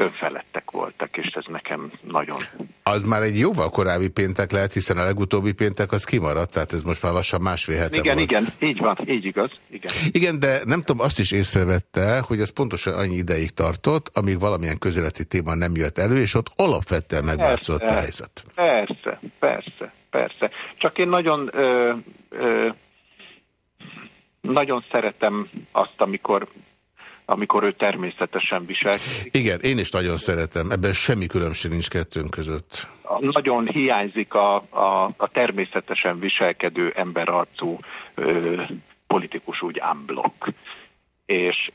önfelettek voltak, és ez nekem nagyon... Az már egy jóval korábbi péntek lehet, hiszen a legutóbbi péntek az kimaradt, tehát ez most már lassan másfél hete Igen, volt. igen, így van, így igaz. Igen. igen, de nem tudom, azt is észrevette, hogy ez pontosan annyi ideig tartott, amíg valamilyen közeleti téma nem jött elő, és ott alapvetően megváltozott a helyzet. Persze, persze, persze. Csak én nagyon... Ö, ö, nagyon szeretem azt, amikor amikor ő természetesen viselkedik. Igen, én is nagyon szeretem. Ebben semmi különbség nincs kettőnk között. Nagyon hiányzik a, a, a természetesen viselkedő emberarcú ö, politikus úgy unblock. És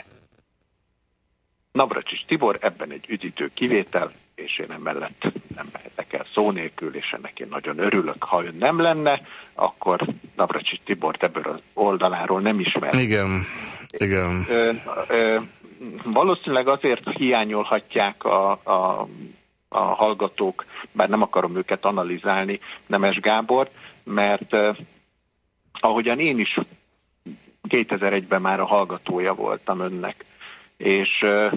Navracsis Tibor ebben egy üdítő kivétel, és én emellett nem mehetek el szó nélkül, és ennek én nagyon örülök. Ha ön nem lenne, akkor Navracsis Tibor ebből az oldaláról nem ismer. Igen, igen. Ö, ö, valószínűleg azért hiányolhatják a, a, a hallgatók, bár nem akarom őket analizálni, Nemes Gábor, mert uh, ahogyan én is 2001-ben már a hallgatója voltam önnek, és uh,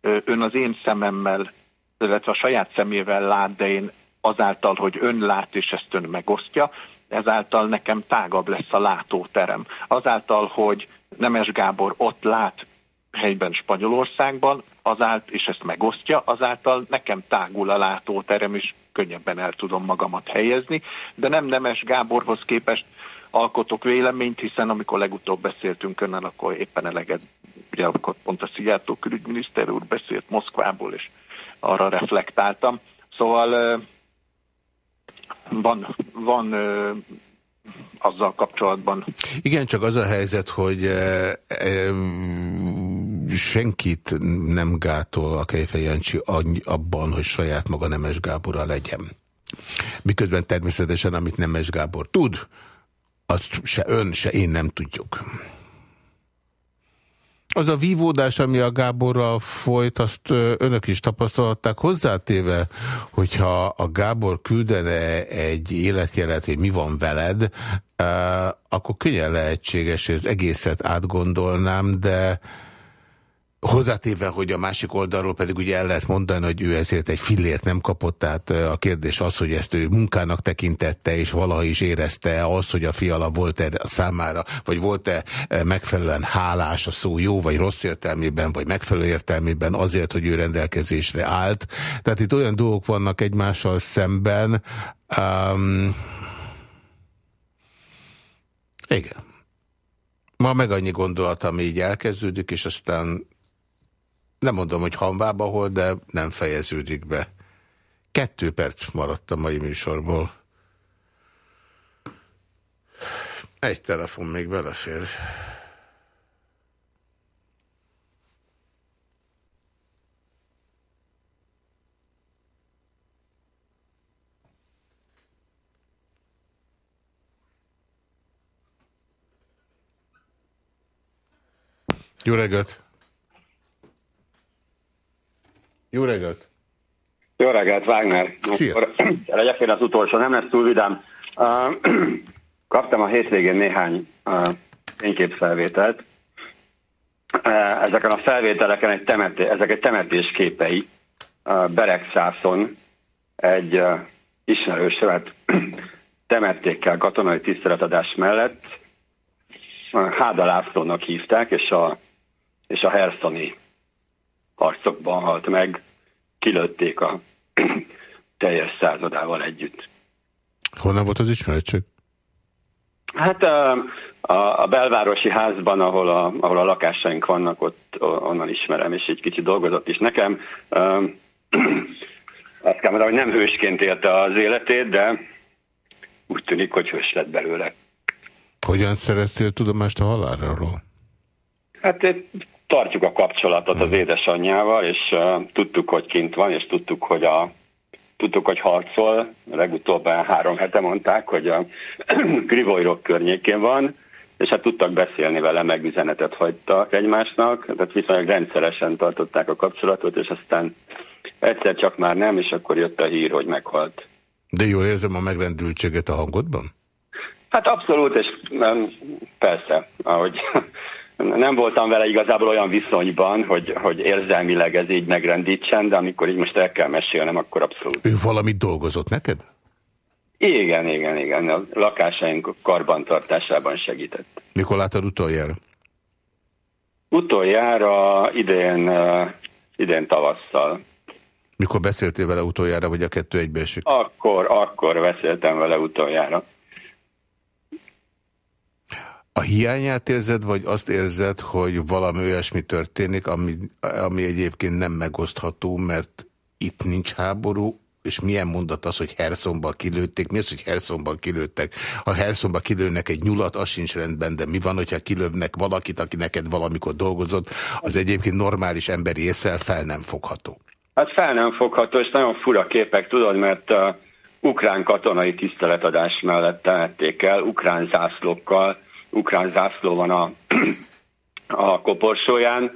ön az én szememmel, illetve a saját szemével lát, de én azáltal, hogy ön lát és ezt ön megosztja, ezáltal nekem tágabb lesz a látóterem. Azáltal, hogy Nemes Gábor ott lát helyben Spanyolországban, azált, és ezt megosztja, azáltal nekem tágul a látóterem, és könnyebben el tudom magamat helyezni, de nem Nemes Gáborhoz képest alkotok véleményt, hiszen amikor legutóbb beszéltünk önnel, akkor éppen eleget, ugye akkor pont a Szijjártó külügyminiszter úr beszélt Moszkvából, és arra reflektáltam. Szóval van, van azzal kapcsolatban. Igen, csak az a helyzet, hogy e, e, senkit nem gátol a Kejfej Jancsi abban, hogy saját maga Nemes Gáborra legyen. Miközben természetesen, amit Nemes Gábor tud, azt se ön, se én nem tudjuk. Az a vívódás, ami a Gáborral folyt, azt önök is tapasztalhatták hozzátéve, hogyha a Gábor küldene egy életjelet, hogy mi van veled, akkor könnyen lehetséges, hogy az egészet átgondolnám, de Hozzátéve, hogy a másik oldalról pedig ugye el lehet mondani, hogy ő ezért egy fillért nem kapott, tehát a kérdés az, hogy ezt ő munkának tekintette, és valaha is érezte az, hogy a fiala volt-e számára, vagy volt-e megfelelően hálás a szó jó vagy rossz értelmében, vagy megfelelő értelmében azért, hogy ő rendelkezésre állt. Tehát itt olyan dolgok vannak egymással szemben. Um, igen. Ma meg annyi gondolat, ami így elkezdődik, és aztán nem mondom, hogy hanvába hol, de nem fejeződik be. Kettő perc maradt a mai műsorból. Egy telefon még belefér. Jó reggelt! Jó reggelt! Jó reggelt, Wagner! Szia! Legyek az utolsó, nem lesz túl vidám. Uh, kaptam a hétvégén néhány uh, fényképfelvételt. Uh, ezeken a felvételeken egy temeté, ezek egy temetés képei. Uh, Beregszászon egy uh, ismerősövet temették el katonai tiszteletadás mellett. Uh, Háda Lászlónak hívták, és a, és a Herszoni harcokban halt meg, kilőtték a teljes századával együtt. Honnan volt az ismeretség? Hát a, a, a belvárosi házban, ahol a, ahol a lakásaink vannak, ott onnan ismerem, és egy kicsit dolgozott is nekem. Azt kell mondani, hogy nem hősként élte az életét, de úgy tűnik, hogy hős lett belőle. Hogyan szereztél tudomást a halálról? Hát tartjuk a kapcsolatot az édesanyjával, és uh, tudtuk, hogy kint van, és tudtuk, hogy a tudtuk, hogy harcol. Legutóbb három hete mondták, hogy a Grivojrok környékén van, és hát tudtak beszélni vele, meg üzenetet hagytak egymásnak, tehát viszonylag rendszeresen tartották a kapcsolatot, és aztán egyszer csak már nem, és akkor jött a hír, hogy meghalt. De jól érzem a megrendültséget a hangodban? Hát abszolút, és persze, ahogy nem voltam vele igazából olyan viszonyban, hogy, hogy érzelmileg ez így megrendítsen, de amikor így most el kell mesélnem, akkor abszolút. Ő valamit dolgozott neked? Igen, igen, igen. A lakásaink karbantartásában segített. Mikor láttad utoljára? Utoljára idén, idén tavasszal. Mikor beszéltél vele utoljára, vagy a kettő egybeesik? Akkor, akkor beszéltem vele utoljára. A hiányát érzed, vagy azt érzed, hogy valami olyasmi történik, ami, ami egyébként nem megosztható, mert itt nincs háború, és milyen mondat az, hogy Herszomban kilőtték? Mi az, hogy Herszomban kilőttek? Ha Herszomban kilőnek egy nyulat, az sincs rendben, de mi van, hogyha kilövnek valakit, aki neked valamikor dolgozott, az egyébként normális emberi észre fel nem fogható? Hát fel nem fogható, és nagyon fura képek, tudod, mert uh, ukrán katonai tiszteletadás mellett temették el, ukrán zászlókkal, ukrán zászló van a, a koporsóján,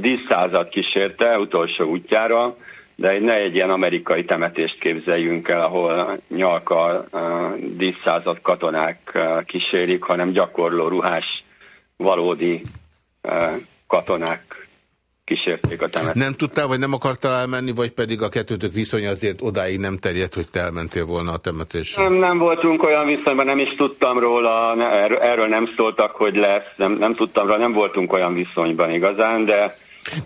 díszszázat kísérte utolsó útjára, de ne egy ilyen amerikai temetést képzeljünk el, ahol nyalka díszszázat katonák kísérik, hanem gyakorló ruhás valódi katonák kísérték a temetést. Nem tudtál, vagy nem akartál elmenni, vagy pedig a kettőtök viszony azért odáig nem terjedt, hogy te elmentél volna a temetésre? Nem, nem voltunk olyan viszonyban, nem is tudtam róla, erről nem szóltak, hogy lesz, nem, nem tudtam róla, nem voltunk olyan viszonyban igazán, de...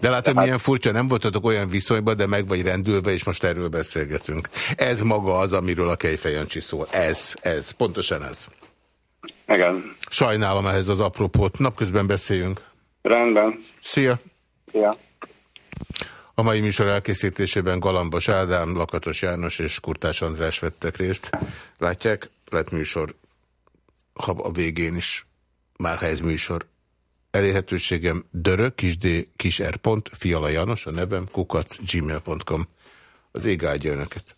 De látod, hát... milyen furcsa, nem voltatok olyan viszonyban, de meg vagy rendülve, és most erről beszélgetünk. Ez maga az, amiről a Kejfejancsi szól. Ez, ez, pontosan ez. Igen. Sajnálom ehhez az apropót. Napközben beszéljünk. Rendben. Szia. Ja. A mai műsor elkészítésében Galambos Ádám, Lakatos János és Kurtás András vettek részt. Látják, lett műsor, ha a végén is, már ha ez műsor. Elérhetőségem dörö, kisd, kisr. Fiala János, a nevem, kukac, gmail.com. Az ég áldja önöket.